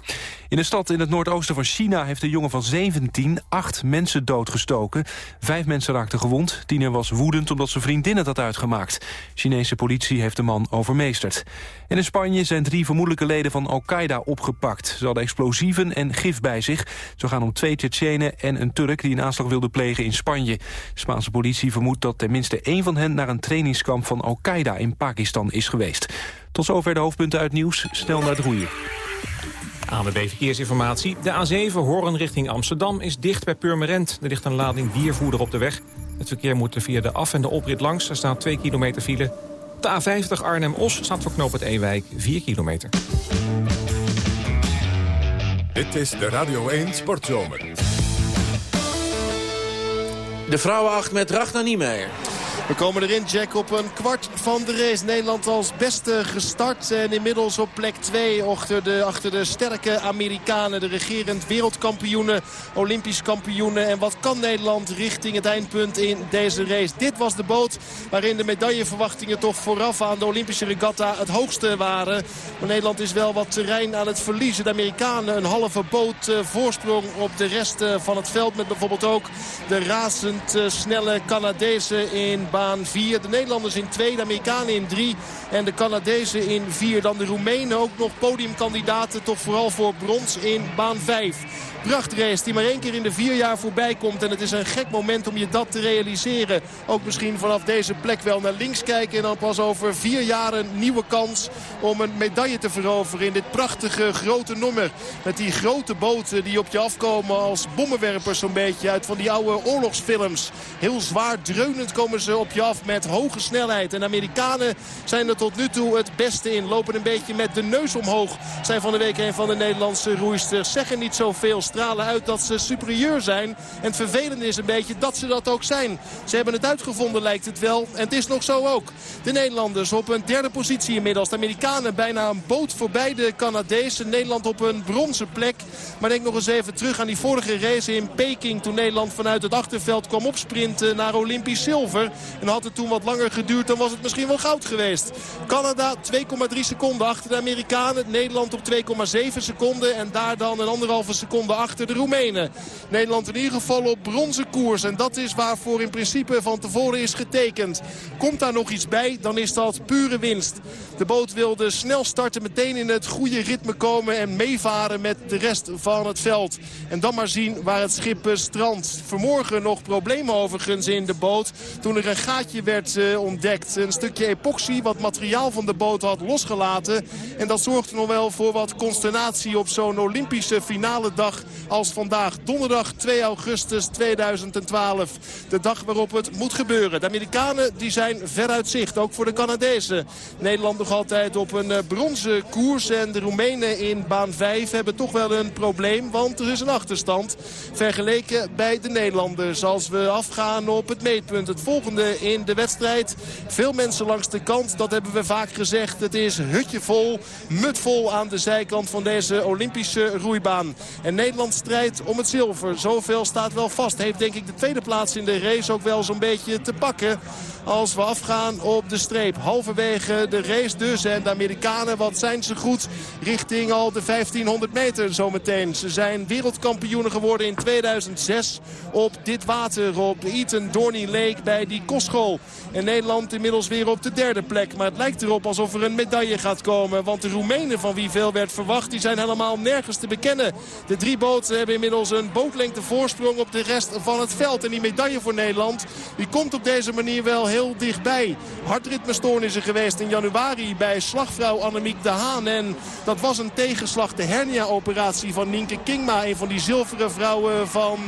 In een stad in het noordoosten van China heeft een jongen van 17 acht mensen doodgestoken. Vijf mensen raakten gewond. Tiener was woedend omdat zijn vriendin het had uitgemaakt. Chinese politie heeft de man overmeesterd. En in Spanje zijn drie vermoedelijke leden van Al-Qaeda opgepakt. Ze hadden explosieven en gif bij zich. Zo gaan om twee Tsjetsjenen en een Turk die een aanslag wilde plegen in Spanje. De Spaanse politie vermoedt dat tenminste één van hen... naar een trainingskamp van Al-Qaeda in Pakistan is geweest. Tot zover de hoofdpunten uit nieuws. Snel naar het roeien. ANWB Verkeersinformatie. De A7 Hoorn richting Amsterdam is dicht bij Purmerend. Er ligt een lading diervoeder op de weg. Het verkeer moet er via de af- en de oprit langs. Er staat 2 kilometer file. De A50 Arnhem-Os staat voor knoop het Ewijk 4 kilometer. Dit is de Radio 1 Sportzomer. De vrouwenacht met Ragnar Niemeyer. We komen erin, Jack, op een kwart van de race. Nederland als beste gestart en inmiddels op plek 2 achter de, achter de sterke Amerikanen. De regerend wereldkampioenen, olympisch kampioenen. En wat kan Nederland richting het eindpunt in deze race? Dit was de boot waarin de medailleverwachtingen toch vooraf aan de Olympische regatta het hoogste waren. Maar Nederland is wel wat terrein aan het verliezen. De Amerikanen een halve boot eh, voorsprong op de rest eh, van het veld. Met bijvoorbeeld ook de razend eh, snelle Canadezen in baan 4. De Nederlanders in 2, de Amerikanen in 3 en de Canadezen in 4. Dan de Roemenen ook nog podiumkandidaten toch vooral voor brons in baan 5 prachtrace die maar één keer in de vier jaar voorbij komt. En het is een gek moment om je dat te realiseren. Ook misschien vanaf deze plek wel naar links kijken. En dan pas over vier jaar een nieuwe kans om een medaille te veroveren in dit prachtige grote nummer. Met die grote boten die op je afkomen als bommenwerpers zo'n beetje uit van die oude oorlogsfilms. Heel zwaar dreunend komen ze op je af met hoge snelheid. En de Amerikanen zijn er tot nu toe het beste in. Lopen een beetje met de neus omhoog. Zijn van de week een van de Nederlandse roeisters. Zeggen niet zoveel stralen uit dat ze superieur zijn. En het vervelende is een beetje dat ze dat ook zijn. Ze hebben het uitgevonden lijkt het wel. En het is nog zo ook. De Nederlanders op een derde positie inmiddels. De Amerikanen bijna een boot voorbij de Canadezen. Nederland op een bronzen plek. Maar denk nog eens even terug aan die vorige race in Peking. Toen Nederland vanuit het achterveld kwam opsprinten naar Olympisch zilver. En had het toen wat langer geduurd, dan was het misschien wel goud geweest. Canada 2,3 seconden achter de Amerikanen. Nederland op 2,7 seconden. En daar dan een anderhalve seconde achter de Roemenen. Nederland in ieder geval op bronzen koers. En dat is waarvoor in principe van tevoren is getekend. Komt daar nog iets bij, dan is dat pure winst. De boot wilde snel starten, meteen in het goede ritme komen... en meevaren met de rest van het veld. En dan maar zien waar het schip strandt. Vanmorgen nog problemen overigens in de boot. Toen er een gaatje werd uh, ontdekt. Een stukje epoxy wat materiaal van de boot had losgelaten. En dat zorgde nog wel voor wat consternatie op zo'n Olympische finale dag als vandaag. Donderdag 2 augustus 2012. De dag waarop het moet gebeuren. De Amerikanen die zijn veruit zicht, ook voor de Canadezen. Nederland nog altijd op een uh, bronzen koers. En de Roemenen in baan 5 hebben toch wel een probleem. Want er is een achterstand vergeleken bij de Nederlanders. Als we afgaan op het meetpunt. Het volgende in de wedstrijd. Veel mensen langs de kant, dat hebben we vaak gezegd. Het is hutjevol, mutvol aan de zijkant van deze Olympische roeibaan. En Nederland strijdt om het zilver. Zoveel staat wel vast. Heeft denk ik de tweede plaats in de race ook wel zo'n beetje te pakken. Als we afgaan op de streep. Halverwege de race dus. En de Amerikanen, wat zijn ze goed richting al de 1500 meter zometeen. Ze zijn wereldkampioenen geworden in 2006 op dit water. Op Eton Dorney Lake bij die En Nederland inmiddels weer op de derde plek. Maar het lijkt erop alsof er een medaille gaat komen. Want de Roemenen van wie veel werd verwacht, die zijn helemaal nergens te bekennen. De drie boten hebben inmiddels een bootlengte voorsprong op de rest van het veld. En die medaille voor Nederland, die komt op deze manier wel heel dichtbij. Hartritmestoornissen geweest in januari bij slagvrouw Annemiek de Haan. En dat was een tegenslag, de hernia-operatie van Nienke Kingma. Een van die zilveren vrouwen van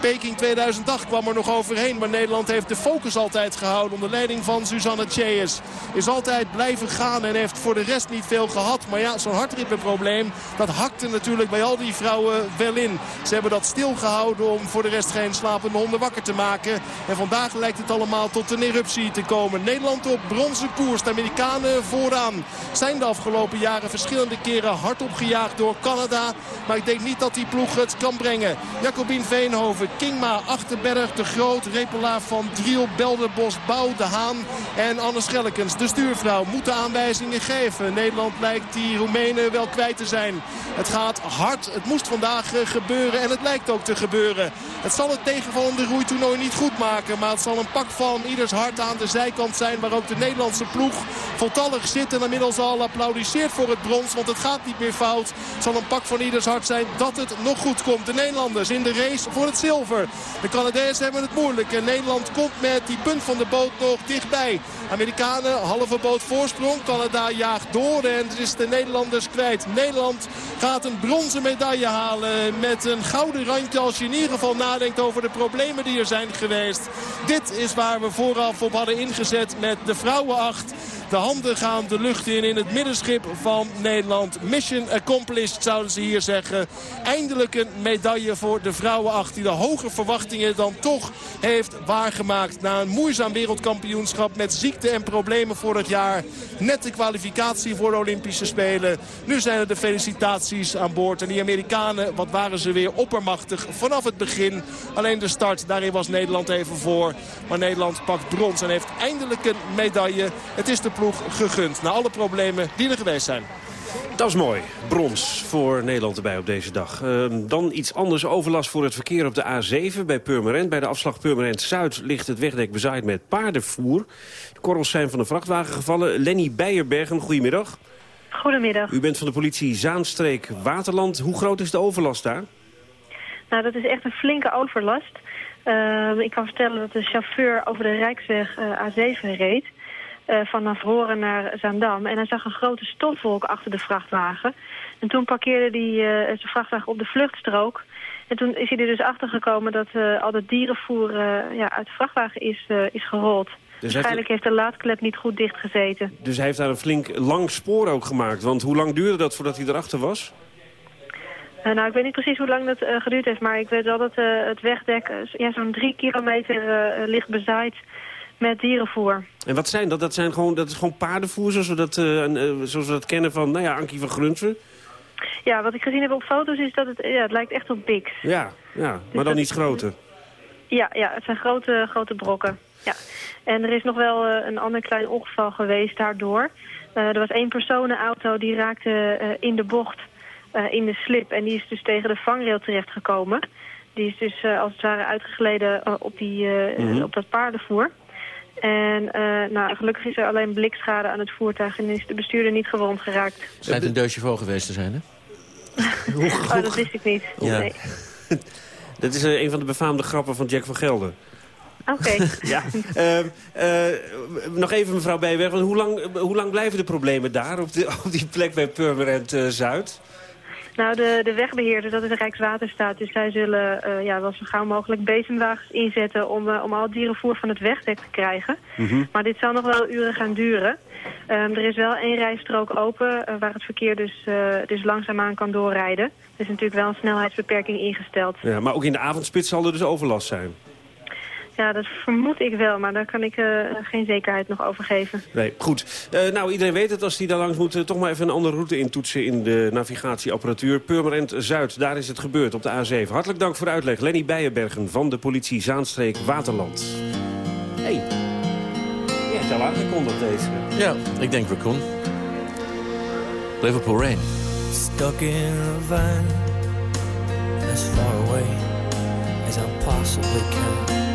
Peking 2008 kwam er nog overheen. Maar Nederland heeft de focus altijd gehouden onder leiding van Suzanne Tjees. Is altijd blijven gaan en heeft voor de rest niet veel gehad. Maar ja, zo'n hartritmeprobleem, dat hakte natuurlijk bij al die vrouwen wel in. Ze hebben dat stilgehouden om voor de rest geen slapende honden wakker te maken. En vandaag lijkt het allemaal tot een eruptie te komen. Nederland op bronzen koers. De Amerikanen vooraan zijn de afgelopen jaren verschillende keren hard opgejaagd door Canada. Maar ik denk niet dat die ploeg het kan brengen. Jacobien Veenhoven, Kingma, Achterberg, De Groot, Repelaar van Driel, Belderbos, Bouw, De Haan en Anne Schellekens. De stuurvrouw moet aanwijzingen geven. Nederland lijkt die Roemenen wel kwijt te zijn. Het gaat hard. Het moest vandaag eh, gebeuren en het lijkt ook te gebeuren. Het zal het tegenvallende roeitoernooi niet goed maken. Maar het zal een pak van ieders hart aan de zijkant zijn. Waar ook de Nederlandse ploeg voltallig zit. En inmiddels al applaudisseert voor het brons. Want het gaat niet meer fout. Het zal een pak van ieders hart zijn dat het nog goed komt. De Nederlanders in de race voor het zilver. De Canadezen hebben het moeilijk. En Nederland komt met die punt van de boot nog dichtbij. Amerikanen halve boot voorsprong. Canada jaagt door en het is de Nederlanders kwijt. Nederland gaat een bronzen medaille halen met een gouden randje als je in ieder geval nadenkt over de problemen die er zijn geweest. Dit is waar we vooraf op hadden ingezet met de vrouwenacht. De handen gaan de lucht in in het middenschip van Nederland. Mission accomplished zouden ze hier zeggen. Eindelijk een medaille voor de vrouwenacht die de hoge verwachtingen dan toch heeft waargemaakt. Na een moeizaam wereldkampioenschap met ziekte en problemen vorig jaar. Net de kwalificatie voor de Olympische Spelen. Nu zijn er de felicitaties aan boord. En die Amerikanen, wat waren ze weer oppermachtig vanaf het begin. Alleen de start, daarin was Nederland even voor. Maar Nederland pakt brons en heeft eindelijk een medaille. Het is de ploeg gegund. Na alle problemen die er geweest zijn. Dat is mooi. Brons voor Nederland erbij op deze dag. Ehm, dan iets anders. Overlast voor het verkeer op de A7 bij Purmerend. Bij de afslag Purmerend-Zuid ligt het wegdek bezaaid met paardenvoer. De korrels zijn van een vrachtwagen gevallen. Lenny Beijerbergen, goedemiddag. Goedemiddag. U bent van de politie Zaanstreek Waterland. Hoe groot is de overlast daar? Nou, dat is echt een flinke overlast. Ehm, ik kan vertellen dat de chauffeur over de Rijksweg eh, A7 reed. Eh, vanaf Horen naar Zaandam. En hij zag een grote stofwolk achter de vrachtwagen. En toen parkeerde hij eh, zijn vrachtwagen op de vluchtstrook. En toen is hij er dus achter gekomen dat eh, al dat dierenvoer ja, uit de vrachtwagen is, is gerold. heeft Waarschijnlijk heeft de laadklep niet goed dichtgezeten. Dus hij heeft daar een flink lang spoor ook gemaakt. Want hoe lang duurde dat voordat hij erachter was? Nou, ik weet niet precies hoe lang dat geduurd heeft, maar ik weet wel dat het wegdek ja, zo'n drie kilometer ligt bezaaid met dierenvoer. En wat zijn dat? Dat, zijn gewoon, dat is gewoon paardenvoer zoals we dat, eh, eh, zoals we dat kennen van nou ja, Ankie van Grunsven? Ja, wat ik gezien heb op foto's is dat het, ja, het lijkt echt op Bix. Ja, ja maar dan iets groter. Ja, ja, het zijn grote, grote brokken. Ja. En er is nog wel eh, een ander klein ongeval geweest daardoor. Er was één personenauto die raakte in de bocht in de slip. En die is dus tegen de vangrail terechtgekomen. Die is dus als het ware uitgegleden op, die, Mhm. op dat paardenvoer. En eh, nou, gelukkig is er alleen blikschade aan het voertuig en is de bestuurder niet gewond geraakt. Schijnt een deusje voor geweest te zijn, hè? [laughs] Oh, dat wist ik niet. Ja. Nee. [laughs] Dat is eh, een van de befaamde grappen van Jack van Gelder. Oké. [laughs] Ja. Ehm, eh, nog even mevrouw Bijberg, want hoe lang, hoe lang blijven de problemen daar op, de, op die plek bij Purmerend Zuid? Nou, de, de wegbeheerder, dat is de Rijkswaterstaat. Dus zij zullen eh, ja, wel zo gauw mogelijk bezemwagens inzetten... om, eh, om al het dierenvoer van het wegdek te krijgen. Maar dit zal nog wel uren gaan duren. Ehm, er is wel één rijstrook open eh, waar het verkeer dus, dus langzaamaan kan doorrijden. Er is natuurlijk wel een snelheidsbeperking ingesteld. Ja, maar ook in de avondspits zal er dus overlast zijn. Ja, dat vermoed ik wel, maar daar kan ik eh, geen zekerheid nog over geven. Nee, goed. Eh, nou, iedereen weet het als die daar langs moet. eh, toch maar even een andere route intoetsen in de navigatieapparatuur. Purmerend Zuid, daar is het gebeurd op de A7. Hartelijk dank voor de uitleg. Lenny Beijenbergen van de politie Zaanstreek Waterland. Hey. Je hebt al aangekondigd deze. Ja, ik denk we kon. Liverpool Rain. Stuck in a van as far away as I possibly can.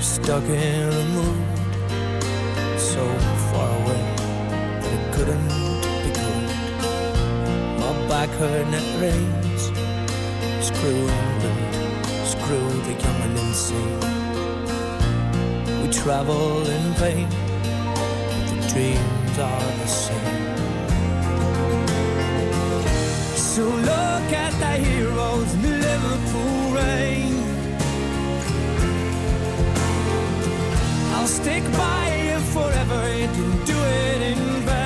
Stuck in a mood so far away that it couldn't be good. My back hurt and it rains. Screw England, screw the young and insane. We travel in vain, but the dreams are the same. So look at the heroes in the Liverpool rain. Stick by you forever. Didn't do it in vain.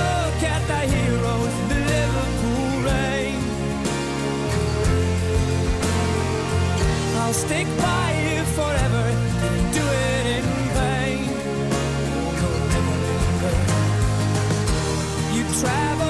Look at the heroes the Liverpool rain. I'll stick by you forever. Do it in vain. You travel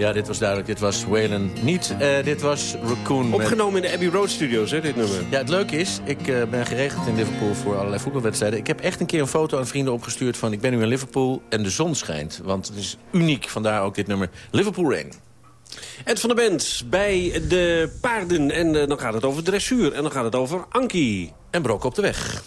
Ja, dit was duidelijk. Dit was Waylon niet. Eh, dit was Raccoon. met- Opgenomen in de Abbey Road Studios, hè, dit nummer. Ja, het leuke is, ik eh, ben geregeld in Liverpool voor allerlei voetbalwedstrijden. Ik heb echt een keer een foto aan vrienden opgestuurd van... ik ben nu in Liverpool en de zon schijnt. Want het is uniek, vandaar ook dit nummer Liverpool Rain. Ed van der Bent bij de paarden. En eh, dan gaat het over dressuur. En dan gaat het over Ankie. En Brok op de weg.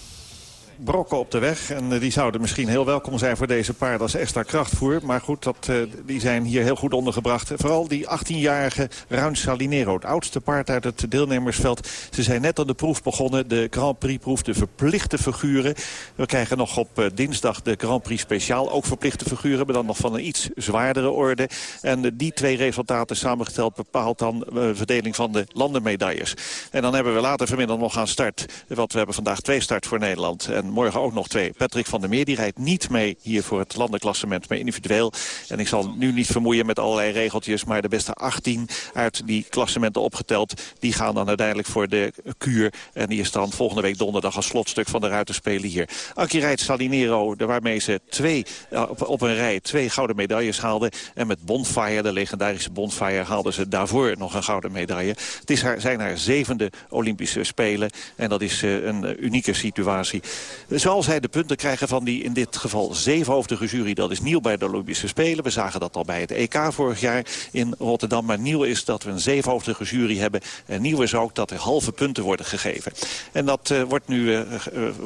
Brokken op de weg. En eh, die zouden misschien heel welkom zijn voor deze paarden als extra krachtvoer. Maar goed, dat, eh, die zijn hier heel goed ondergebracht. Vooral die 18-jarige Ruin Salinero, het oudste paard uit het deelnemersveld. Ze zijn net aan de proef begonnen, de Grand Prix-proef, de verplichte figuren. We krijgen nog op eh, dinsdag de Grand Prix speciaal, ook verplichte figuren. Maar dan nog van een iets zwaardere orde. En die twee resultaten samengesteld bepaalt dan de verdeling van de landenmedailles. En dan hebben we later vanmiddag nog aan start. Want we hebben vandaag twee start voor Nederland. En morgen ook nog twee. Patrick van der Meer die rijdt niet mee hier voor het landenklassement, maar individueel. En ik zal nu niet vermoeien met allerlei regeltjes. Maar de beste 18 uit die klassementen opgeteld. Die gaan dan uiteindelijk voor de kuur. En die is dan volgende week donderdag als slotstuk van de ruiterspelen hier. Ankie rijdt Salinero, waarmee ze twee, eh, op, een rij twee gouden medailles haalden. En met Bonfire, de legendarische Bonfire, haalden ze daarvoor nog een gouden medaille. Het is haar, zijn haar zevende Olympische Spelen. En dat is eh, een eh, unieke situatie. Zoals zij de punten krijgen van die in dit geval zevenhoofdige jury. Dat is nieuw bij de Olympische Spelen. We zagen dat al bij het EK vorig jaar in Rotterdam. Maar nieuw is dat we een zevenhoofdige jury hebben. En nieuw is ook dat er halve punten worden gegeven. En dat eh, wordt nu eh, eh,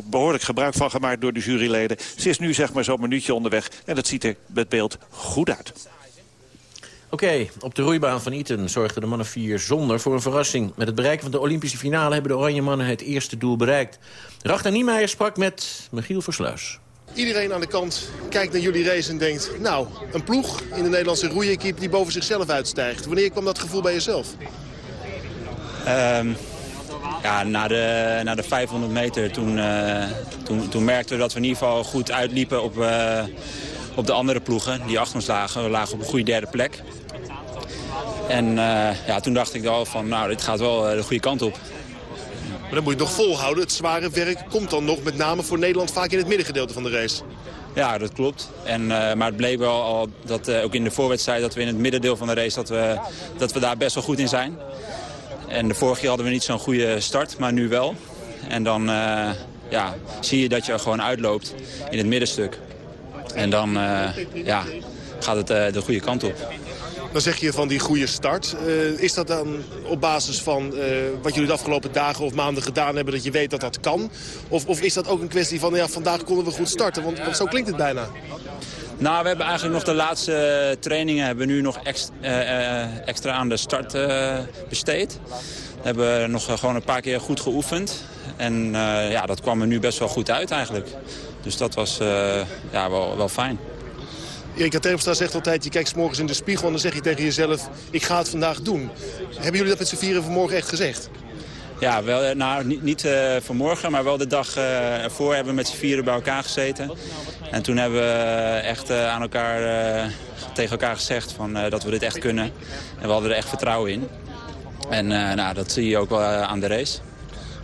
behoorlijk gebruik van gemaakt door de juryleden. Ze is nu zeg maar zo'n minuutje onderweg. En het ziet er met beeld goed uit. Oké, op de roeibaan van Eton zorgden de mannen vier zonder voor een verrassing. Met het bereiken van de Olympische finale hebben de Oranje Mannen het eerste doel bereikt. Rachter Niemeyer sprak met Michiel Versluis. Iedereen aan de kant kijkt naar jullie race en denkt... nou, een ploeg in de Nederlandse roeiequipe die boven zichzelf uitstijgt. Wanneer kwam dat gevoel bij jezelf? Ehm, ja, na de, na de 500 meter toen, eh, toen, toen merkten we dat we in ieder geval goed uitliepen op, eh, op de andere ploegen die achter ons lagen. We lagen op een goede derde plek. En eh, ja, toen dacht ik al van, nou, dit gaat wel de goede kant op. Maar dan moet je het nog volhouden. Het zware werk komt dan nog met name voor Nederland vaak in het middengedeelte van de race. Ja, dat klopt. En, eh, maar het bleek wel al dat eh, ook in de voorwedstrijd dat we in het middendeel van de race dat we, dat we daar best wel goed in zijn. En de vorige keer hadden we niet zo'n goede start, maar nu wel. En dan eh, ja, zie je dat je gewoon uitloopt in het middenstuk. En dan ja, gaat het de goede kant op. Dan zeg je van die goede start. Eh, is dat dan op basis van eh, wat jullie de afgelopen dagen of maanden gedaan hebben... dat je weet dat dat kan? Of, of is dat ook een kwestie van ja, vandaag konden we goed starten? Want, want zo klinkt het bijna. Nou, we hebben eigenlijk nog de laatste trainingen hebben we nu nog extra, eh, extra aan de start besteed. We hebben nog gewoon een paar keer goed geoefend. En ja, dat kwam er nu best wel goed uit eigenlijk. Dus dat was ja, wel, wel fijn. Erika Terpstra zegt altijd, je kijkt s morgens in de spiegel en dan zeg je tegen jezelf, ik ga het vandaag doen. Hebben jullie dat met z'n vieren vanmorgen echt gezegd? Ja, wel, nou, niet, niet uh, vanmorgen, maar wel de dag uh, ervoor hebben we met z'n vieren bij elkaar gezeten. En toen hebben we echt uh, aan elkaar, tegen elkaar gezegd van, dat we dit echt kunnen. En we hadden er echt vertrouwen in. En nou, dat zie je ook wel aan de race.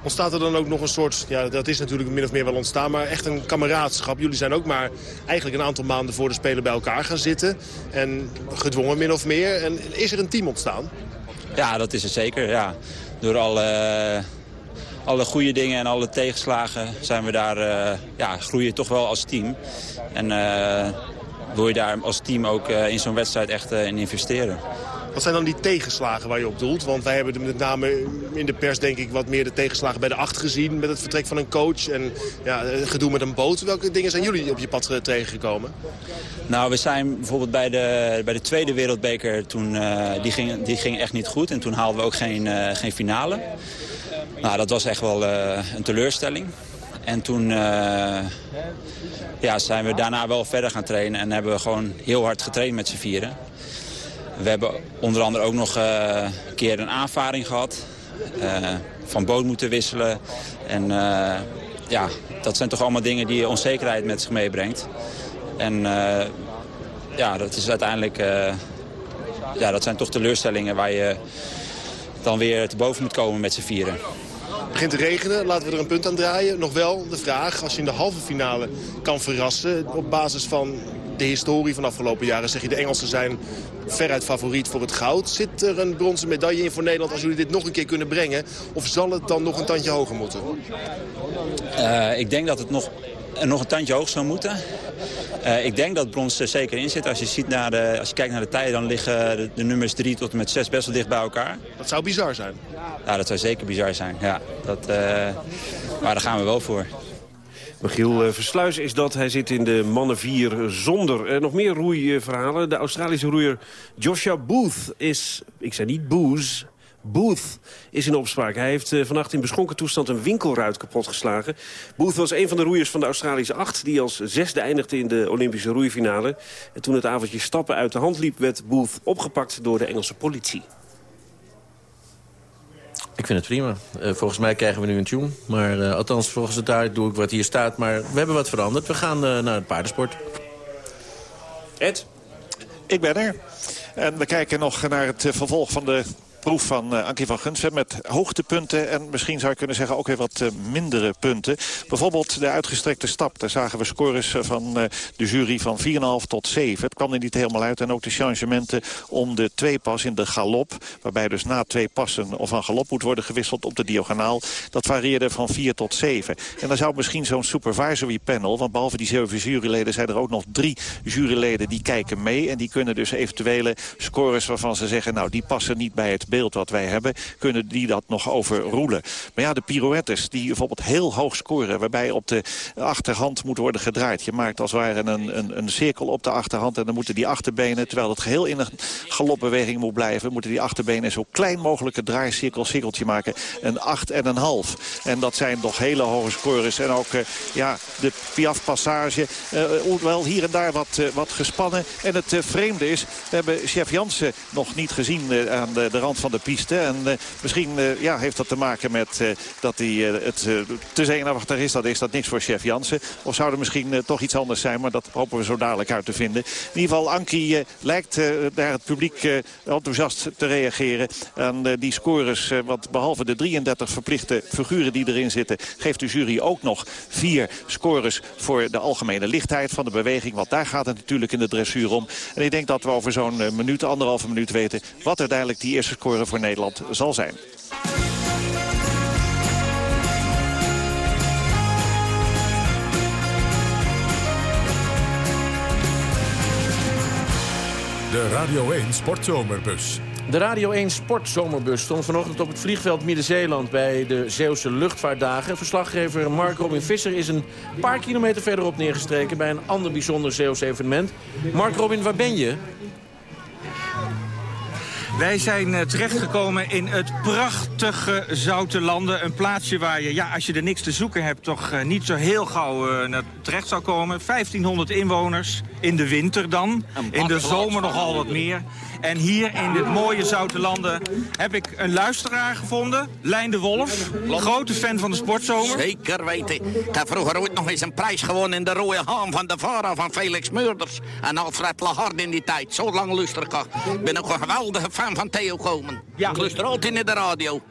Ontstaat er dan ook nog een soort, ja dat is natuurlijk min of meer wel ontstaan, maar echt een kameraadschap. Jullie zijn ook maar eigenlijk een aantal maanden voor de Spelen bij elkaar gaan zitten. En gedwongen min of meer. En is er een team ontstaan? Ja, dat is er zeker, ja. Door alle, alle goede dingen en alle tegenslagen zijn we daar, uh, ja, groeien toch wel als team. En uh, wil je daar als team ook uh, in zo'n wedstrijd echt in investeren. Wat zijn dan die tegenslagen waar je op doelt? Want wij hebben met name in de pers denk ik wat meer de tegenslagen bij de acht gezien... met het vertrek van een coach en ja, gedoe met een boot. Welke dingen zijn jullie op je pad tegengekomen? Nou, we zijn bijvoorbeeld bij de, bij de tweede wereldbeker... Toen, uh, die, ging, die ging echt niet goed en toen haalden we ook geen, uh, geen finale. Nou, dat was echt wel uh, een teleurstelling. En toen ja, zijn we daarna wel verder gaan trainen... en hebben we gewoon heel hard getraind met z'n vieren. We hebben onder andere ook nog uh, een keer een aanvaring gehad. Uh, van boot moeten wisselen. En uh, ja, dat zijn toch allemaal dingen die onzekerheid met zich meebrengt. En ja, dat is uiteindelijk... ja, dat zijn toch teleurstellingen waar je dan weer te boven moet komen met z'n vieren. Het begint te regenen, laten we er een punt aan draaien. Nog wel de vraag, als je in de halve finale kan verrassen... op basis van de historie van de afgelopen jaren zeg je... de Engelsen zijn veruit favoriet voor het goud. Zit er een bronzen medaille in voor Nederland als jullie dit nog een keer kunnen brengen? Of zal het dan nog een tandje hoger moeten? Uh, ik denk dat het nog, uh, nog een tandje hoger zou moeten. Uh, ik denk dat brons er zeker in zit. Als je, ziet naar de, als je kijkt naar de tijden, dan liggen de, de, nummers 3 tot en met 6 best wel dicht bij elkaar. Dat zou bizar zijn. Ja, dat zou zeker bizar zijn. Ja, dat, maar daar gaan we wel voor. Michiel Versluis is dat. Hij zit in de mannen 4 zonder. Uh, nog meer roeiverhalen. De Australische roeier Joshua Booth is... Ik zei niet Booth, Booth is in opspraak. Hij heeft uh, vannacht in beschonken toestand een winkelruit kapotgeslagen. Booth was een van de roeiers van de Australische acht... die als zesde eindigde in de Olympische roeifinale. En toen het avondje stappen uit de hand liep... werd Booth opgepakt door de Engelse politie. Ik vind het prima. Uh, volgens mij krijgen we nu een tune. Maar uh, althans, volgens het daar doe ik wat hier staat. Maar we hebben wat veranderd. We gaan uh, naar het paardensport. Ed? Ik ben er. En we kijken nog naar het vervolg van de proef van uh, Ankie van Gunsven met hoogtepunten en misschien zou je kunnen zeggen ook weer wat uh, mindere punten. Bijvoorbeeld de uitgestrekte stap. Daar zagen we scores van uh, de jury van 4,5 tot 7. Het kwam er niet helemaal uit. En ook de changementen om de twee pas in de galop. Waarbij dus na twee passen of van galop moet worden gewisseld op de diagonaal. Dat varieerde van 4 tot 7. En dan zou misschien zo'n supervisory panel, want behalve die zeven juryleden zijn er ook nog drie juryleden die kijken mee. En die kunnen dus eventuele scores waarvan ze zeggen, nou die passen niet bij het beeld wat wij hebben... kunnen die dat nog overroelen. Maar ja, de pirouettes die bijvoorbeeld heel hoog scoren... waarbij op de achterhand moet worden gedraaid. Je maakt als het ware een, een, een cirkel op de achterhand... en dan moeten die achterbenen, terwijl het geheel in een galopbeweging moet blijven... moeten die achterbenen zo klein mogelijke draaicirkel, cirkeltje maken. Een acht en een half. En dat zijn toch hele hoge scores. En ook eh, ja, de Piaf-passage, eh, wel hier en daar wat, eh, wat gespannen. En het vreemde is, we hebben chef Jansen nog niet gezien aan de, de rand van de piste. En eh, misschien eh, ja, heeft dat te maken met eh, dat hij het te zenuwachtig is. Dat is dat niks voor chef Jansen. Of zou er misschien toch iets anders zijn, maar dat hopen we zo dadelijk uit te vinden. In ieder geval, Ankie eh, lijkt naar het publiek enthousiast te reageren. En die scores, want behalve de 33 verplichte figuren die erin zitten... geeft de jury ook nog vier scores voor de algemene lichtheid van de beweging. Want daar gaat het natuurlijk in de dressuur om. En ik denk dat we over zo'n minuut, anderhalve minuut weten... wat uiteindelijk die eerste score voor Nederland zal zijn. De Radio 1 Sportzomerbus. De Radio 1 Sportzomerbus stond vanochtend op het vliegveld Midden-Zeeland... bij de Zeeuwse luchtvaartdagen. Verslaggever Mark Robin Visser is een paar kilometer verderop neergestreken... bij een ander bijzonder Zeeuws evenement. Mark Robin, waar ben je? Wij zijn eh, terechtgekomen in het prachtige Zoute Landen. Een plaatsje waar je, ja, als je er niks te zoeken hebt... toch eh, niet zo heel gauw eh, naar terecht zou komen. 1500 inwoners, in de winter dan. In de zomer nogal wat meer. En hier in dit mooie Zoute Landen heb ik een luisteraar gevonden. Lijn de Wolf, grote fan van de sportzomer. Zeker weten. Ik heb vroeger ooit nog eens een prijs gewonnen in de rode haan van de Vara van Felix Meurders. En Alfred Lagarde in die tijd. Zo lang luister ik al. Ik ben ook een geweldige fan van Theo Komen. Ja. Ik luister altijd in de radio.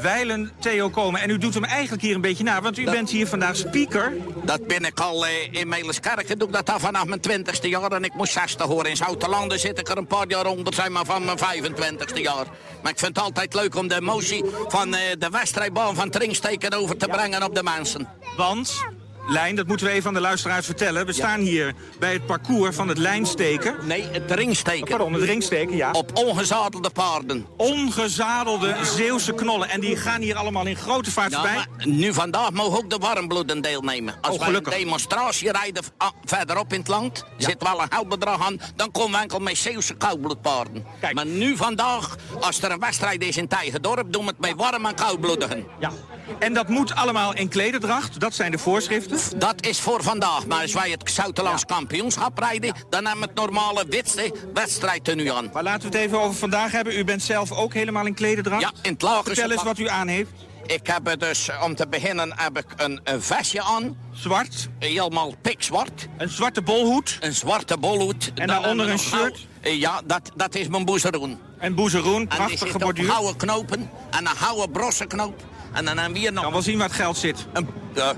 Wijlen Theo Komen. En u doet hem eigenlijk hier een beetje na, want u bent hier vandaag speaker. Dat ben ik al eh, in Meliskerken. Doe ik dat al vanaf mijn twintigste jaar. En ik moest 60 horen. In Zoutelanden zit ik er een paar jaar onder, zijn maar van mijn 25ste jaar. Maar ik vind het altijd leuk om de emotie van eh, de wedstrijdbaan van Tringsteken over te brengen op de mensen. Want, Lijn, dat moeten we even aan de luisteraars vertellen. We staan hier bij het parcours van het lijnsteken. Nee, het ringsteken. pardon, het ringsteken, ja. Op ongezadelde paarden. Ongezadelde Zeeuwse knollen. En die gaan hier allemaal in grote vaart Ja, voorbij. maar nu vandaag mogen ook de warmbloeden deelnemen. Als Oh, wij een demonstratie rijden ah, verderop in het land, zit wel een geldbedrag aan, dan komen we enkel met Zeeuwse koudbloedpaarden. Maar nu vandaag, als er een wedstrijd is in Tijgendorp, doen we het met warm en koudbloedigen. Ja. En dat moet allemaal in klederdracht, dat zijn de voorschriften. Dat is voor vandaag, maar als wij het Zoutelands kampioenschap rijden, dan hebben we het normale witste wedstrijdtenu aan. Maar laten we het even over vandaag hebben. U bent zelf ook helemaal in klederdracht? Ja, in het lager. Vertel eens wat u aan heeft. Ik heb er dus, om te beginnen, heb ik een, een vestje aan. Zwart? Helemaal pikzwart. Een zwarte bolhoed? Een zwarte bolhoed. En daaronder een shirt? Ja, dat, dat is mijn boezeroen. En boezeroen, En die prachtig zit op geborduurd. gouden knopen en een gouden brossenknoop. En dan hebben we hier nog... Kan wel zien waar het geld zit. Een, eh,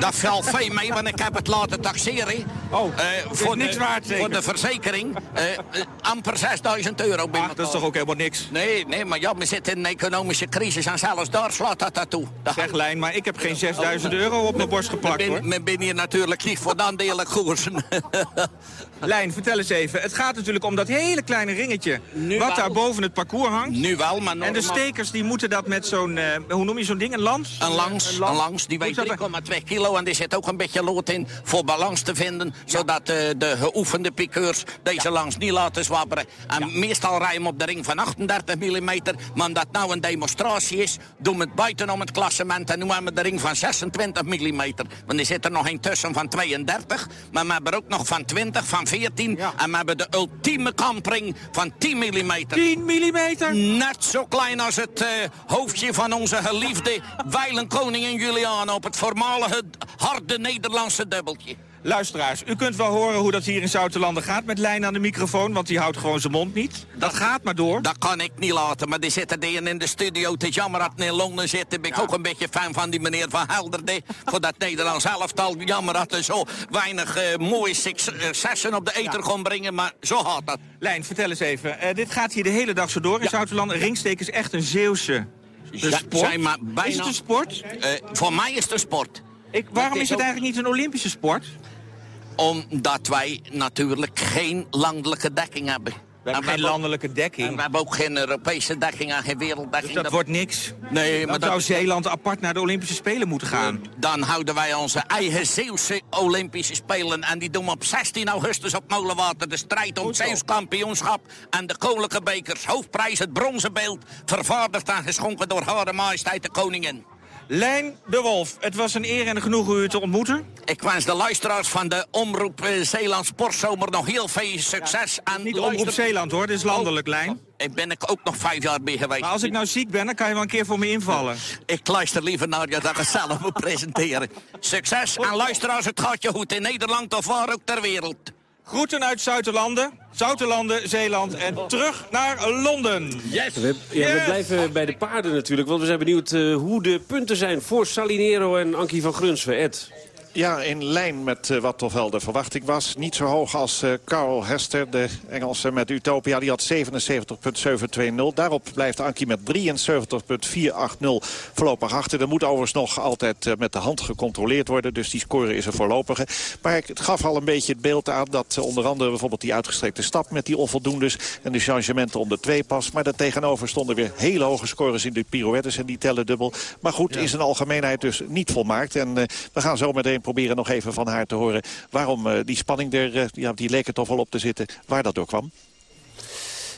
dat valt veel mee, want ik heb het laten taxeren. Oh, Eh, is niks de, waard, zeker? Voor de verzekering. eh, eh, amper 6000 euro binnen. dat is toch ook helemaal niks? Nee, nee, maar ja, we zitten in een economische crisis en zelfs daar slaat dat naartoe. Dat Zeg Lijn, maar ik heb geen 6000 euro op mijn borst geplakt men, hoor. men ben hier natuurlijk niet voor dan delen koersen. [laughs] Lijn, vertel eens even. Het gaat natuurlijk om dat hele kleine ringetje. Nu wat wel. daar boven het parcours hangt. nu wel, maar En de normaal- stekers die moeten dat met zo'n, eh, hoe noem je zo'n ding, een lans? Een langs, een langs, die weegt dat- 3,2 kilo en er zit ook een beetje lood in voor balans te vinden. Zodat eh, de geoefende piqueurs deze langs niet laten zwabberen. En meestal rijden we op de ring van 38 mm. Maar omdat nou een demonstratie is, doen we het buitenom het klassement. En nu hebben we de ring van 26 mm. Want er zit er nog een tussen van 32. Maar we hebben er ook nog van 20, van 14. En we hebben de ultieme kampring van 10 mm. 10 mm? Net zo klein als het eh, hoofdje van onze geliefde wijlenkoningin Juliana op het voormalige harde Nederlandse dubbeltje. Luisteraars, u kunt wel horen hoe dat hier in Zoutelanden gaat met Lijn aan de microfoon, want die houdt gewoon zijn mond niet. Dat gaat maar door. Dat kan ik niet laten, maar die zitten die in de studio. Is jammer dat in Londen zit. Ik ben ik ook een beetje fan van die meneer Van Helderde. [laughs] voor dat Nederlands elftal. Jammer dat er zo weinig eh, mooie successen op de eter kon brengen, maar zo gaat dat. Lijn, vertel eens even. Eh, dit gaat hier de hele dag zo door in Zoutelanden. Ringsteken is echt een Zeeuwse eh, Ja, sport. zijn maar bijna- Is het een sport? Eh, voor mij is het een sport. Ik, waarom is het eigenlijk niet een Olympische sport? Omdat wij natuurlijk geen landelijke dekking hebben. We hebben geen landelijke dekking. En we hebben ook geen Europese dekking en geen werelddekking. Dus dat wordt niks. Nee, Dan maar zou dat, Zeeland apart naar de Olympische Spelen moeten gaan. dan houden wij onze eigen Zeeuwse Olympische Spelen. En die doen we op 16 augustus op Molenwater. De strijd om het Zeeuws kampioenschap. En de koninklijke bekers. Hoofdprijs het bronzen beeld. Vervaardigd en geschonken door Hare Majesteit de Koningin. Lijn de Wolf, het was een eer en een genoegen u te ontmoeten. Ik wens de luisteraars van de Omroep eh, Zeeland Sportzomer nog heel veel succes. en Niet luister- Omroep Zeeland hoor, dit is landelijk lijn. Ik ben ik ook nog vijf jaar mee geweest. Maar als ik nou ziek ben, dan kan je wel een keer voor me invallen. [laughs] Ik luister liever naar je dat ik zelf moet presenteren. [laughs] Succes en luisteraars, het gaat je goed in Nederland of waar ook ter wereld. Groeten uit Zuiderlanden, Zouterlanden, Zeeland en terug naar Londen. Yes! We, ja, we blijven bij de paarden natuurlijk, want we zijn benieuwd eh, hoe de punten zijn voor Salinero en Ankie van Grunsven. Ed. Ja, in lijn met eh, wat toch wel de verwachting was. Niet zo hoog als eh, Carl Hester, de Engelse met Utopia. Die had 77,720. Daarop blijft Ankie met 73,480 voorlopig achter. Er moet overigens nog altijd eh, met de hand gecontroleerd worden. Dus die score is een voorlopige. Maar het gaf al een beetje het beeld aan dat onder andere bijvoorbeeld die uitgestrekte stap met die onvoldoendes. En de changementen om de twee pas. Maar daartegenover stonden weer hele hoge scores in de pirouettes. En die tellen dubbel. Maar goed, in zijn algemeenheid dus niet volmaakt. En we gaan zo meteen proberen nog even van haar te horen... waarom eh, die spanning er, eh, ja, die leek er toch wel op te zitten, waar dat door kwam.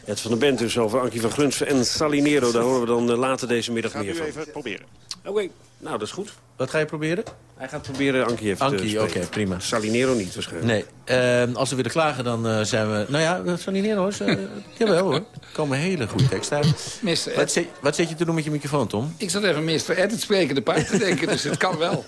Ed van der Bent dus over Ankie van Grunsven en Salinero. Daar horen we dan eh, later deze middag meer van. even proberen. Oké, nou dat is goed. Wat ga je proberen? Hij gaat proberen Ankie even te Ankie, oké, spreken. prima. Salinero niet waarschijnlijk. Nee, ehm, als we willen klagen, dan eh, zijn we... Nou ja, Salinero hoor. Uh, [laughs] jawel hoor. Er komen hele goede teksten uit. Ed. Wat, zit, wat zit je te doen met je microfoon, Tom? Ik zat even Mr. Ed het sprekende paard te denken, dus het kan wel.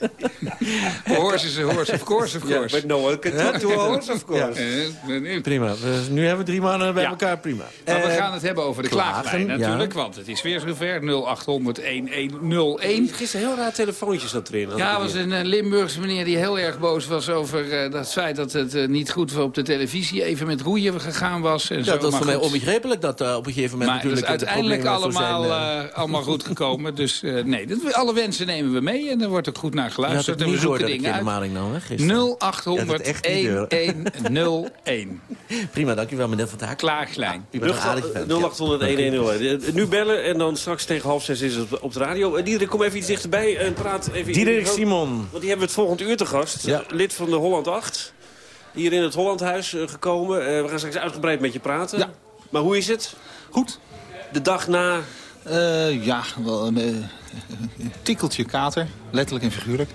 [laughs] Horse is a horse, of course, of course. but no one can talk to a horse, of course. Eh, benieuwd. Prima. We- nu hebben we drie mannen bij Ja. elkaar, prima. Maar we Eh, gaan het hebben over de klagen, klaaglijn ja. natuurlijk, want het is weer zover. 0800 1101. Gisteren heel raar telefoontjes dat erin. Ja, er was een eh, Limburgse meneer die heel erg boos was over eh, dat feit dat het eh, niet goed op de televisie even met roeien gegaan was. En Ja, zo. dat was voor mij onbegrijpelijk dat op een gegeven moment Maar het is natuurlijk... het uiteindelijk probleem was allemaal, zijn, allemaal goed gekomen. Dus eh, nee, dat, alle wensen nemen we mee en er wordt ook goed naar je had geluisterd. het En we niet door zoeken dingen uit. nam, hè, gisteren. Je had 0800 het echt niet door. 1101. [laughs] Prima, dankjewel meneer Van Taak. Klaaglijn. Vent. 0800 1101. Eh, Nu bellen en dan straks tegen half zes is het op de radio. Diederik, kom even iets dichterbij en praat even... in Diederik de- Simon. Want die hebben we het volgend uur te gast. Ja. Lid van de Holland 8. Hier in het Hollandhuis eh, gekomen. Eh, we gaan straks uitgebreid met je praten. Ja. Maar hoe is het? Goed. De dag na... Eh, ja, wel een, eh, een tikkeltje kater. Letterlijk en figuurlijk.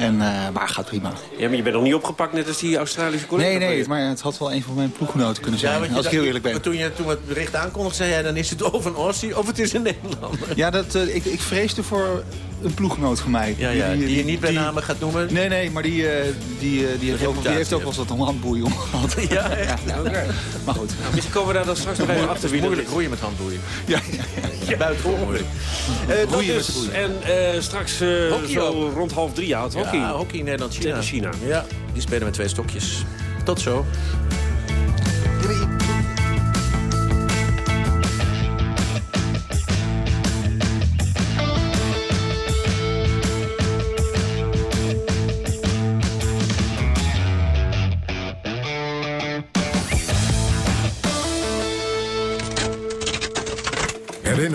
En, eh, maar gaat prima. Ja, maar je bent nog niet opgepakt net als die Australische collega. Nee, nee, maar het had wel een van mijn ploeggenoten kunnen zijn. als ik heel eerlijk ben. maar Toen, je, toen we het bericht aankondigde, zei jij... dan is het of een Aussie of het is een Nederlander. Ja, dat, eh, ik, ik vreesde voor een ploeggenoot van mij. Ja, ja, die je niet bij namen gaat noemen. Nee, nee, maar die, eh, die, eh, die, heeft, ook, die heeft ook wel eens wat handboeien omgehad. [laughs] Ja, [laughs] echt? Oké. Maar goed. Nou, misschien komen we daar dan straks nog even achter wie Moeilijk is. roeien met handboeien. Ja, Ja, buitengewoon. Eh, Roeien met dus. roeien. En eh, straks eh, Hockey zo rond half drie, ja, het hockey. Ja, hockey Nederland-China. Tegen China. Ja, die spelen met twee stokjes. Tot zo.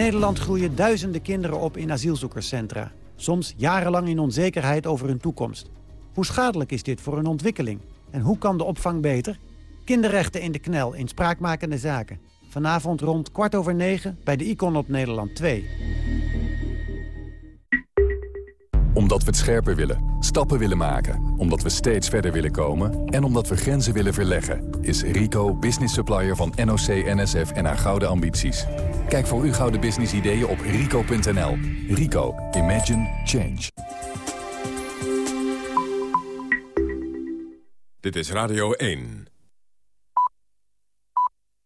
Nederland groeien duizenden kinderen op in asielzoekerscentra. Soms jarenlang in onzekerheid over hun toekomst. Hoe schadelijk is dit voor hun ontwikkeling? En hoe kan de opvang beter? Kinderrechten in de knel in spraakmakende zaken. Vanavond rond kwart over negen bij de Icon op Nederland 2. Om Omdat we het scherper willen, stappen willen maken, omdat we steeds verder willen komen... en omdat we grenzen willen verleggen, is Rico business supplier van NOC, NSF en haar gouden ambities. Kijk voor uw gouden business ideeën op rico.nl. Rico, Imagine Change. Dit is Radio 1.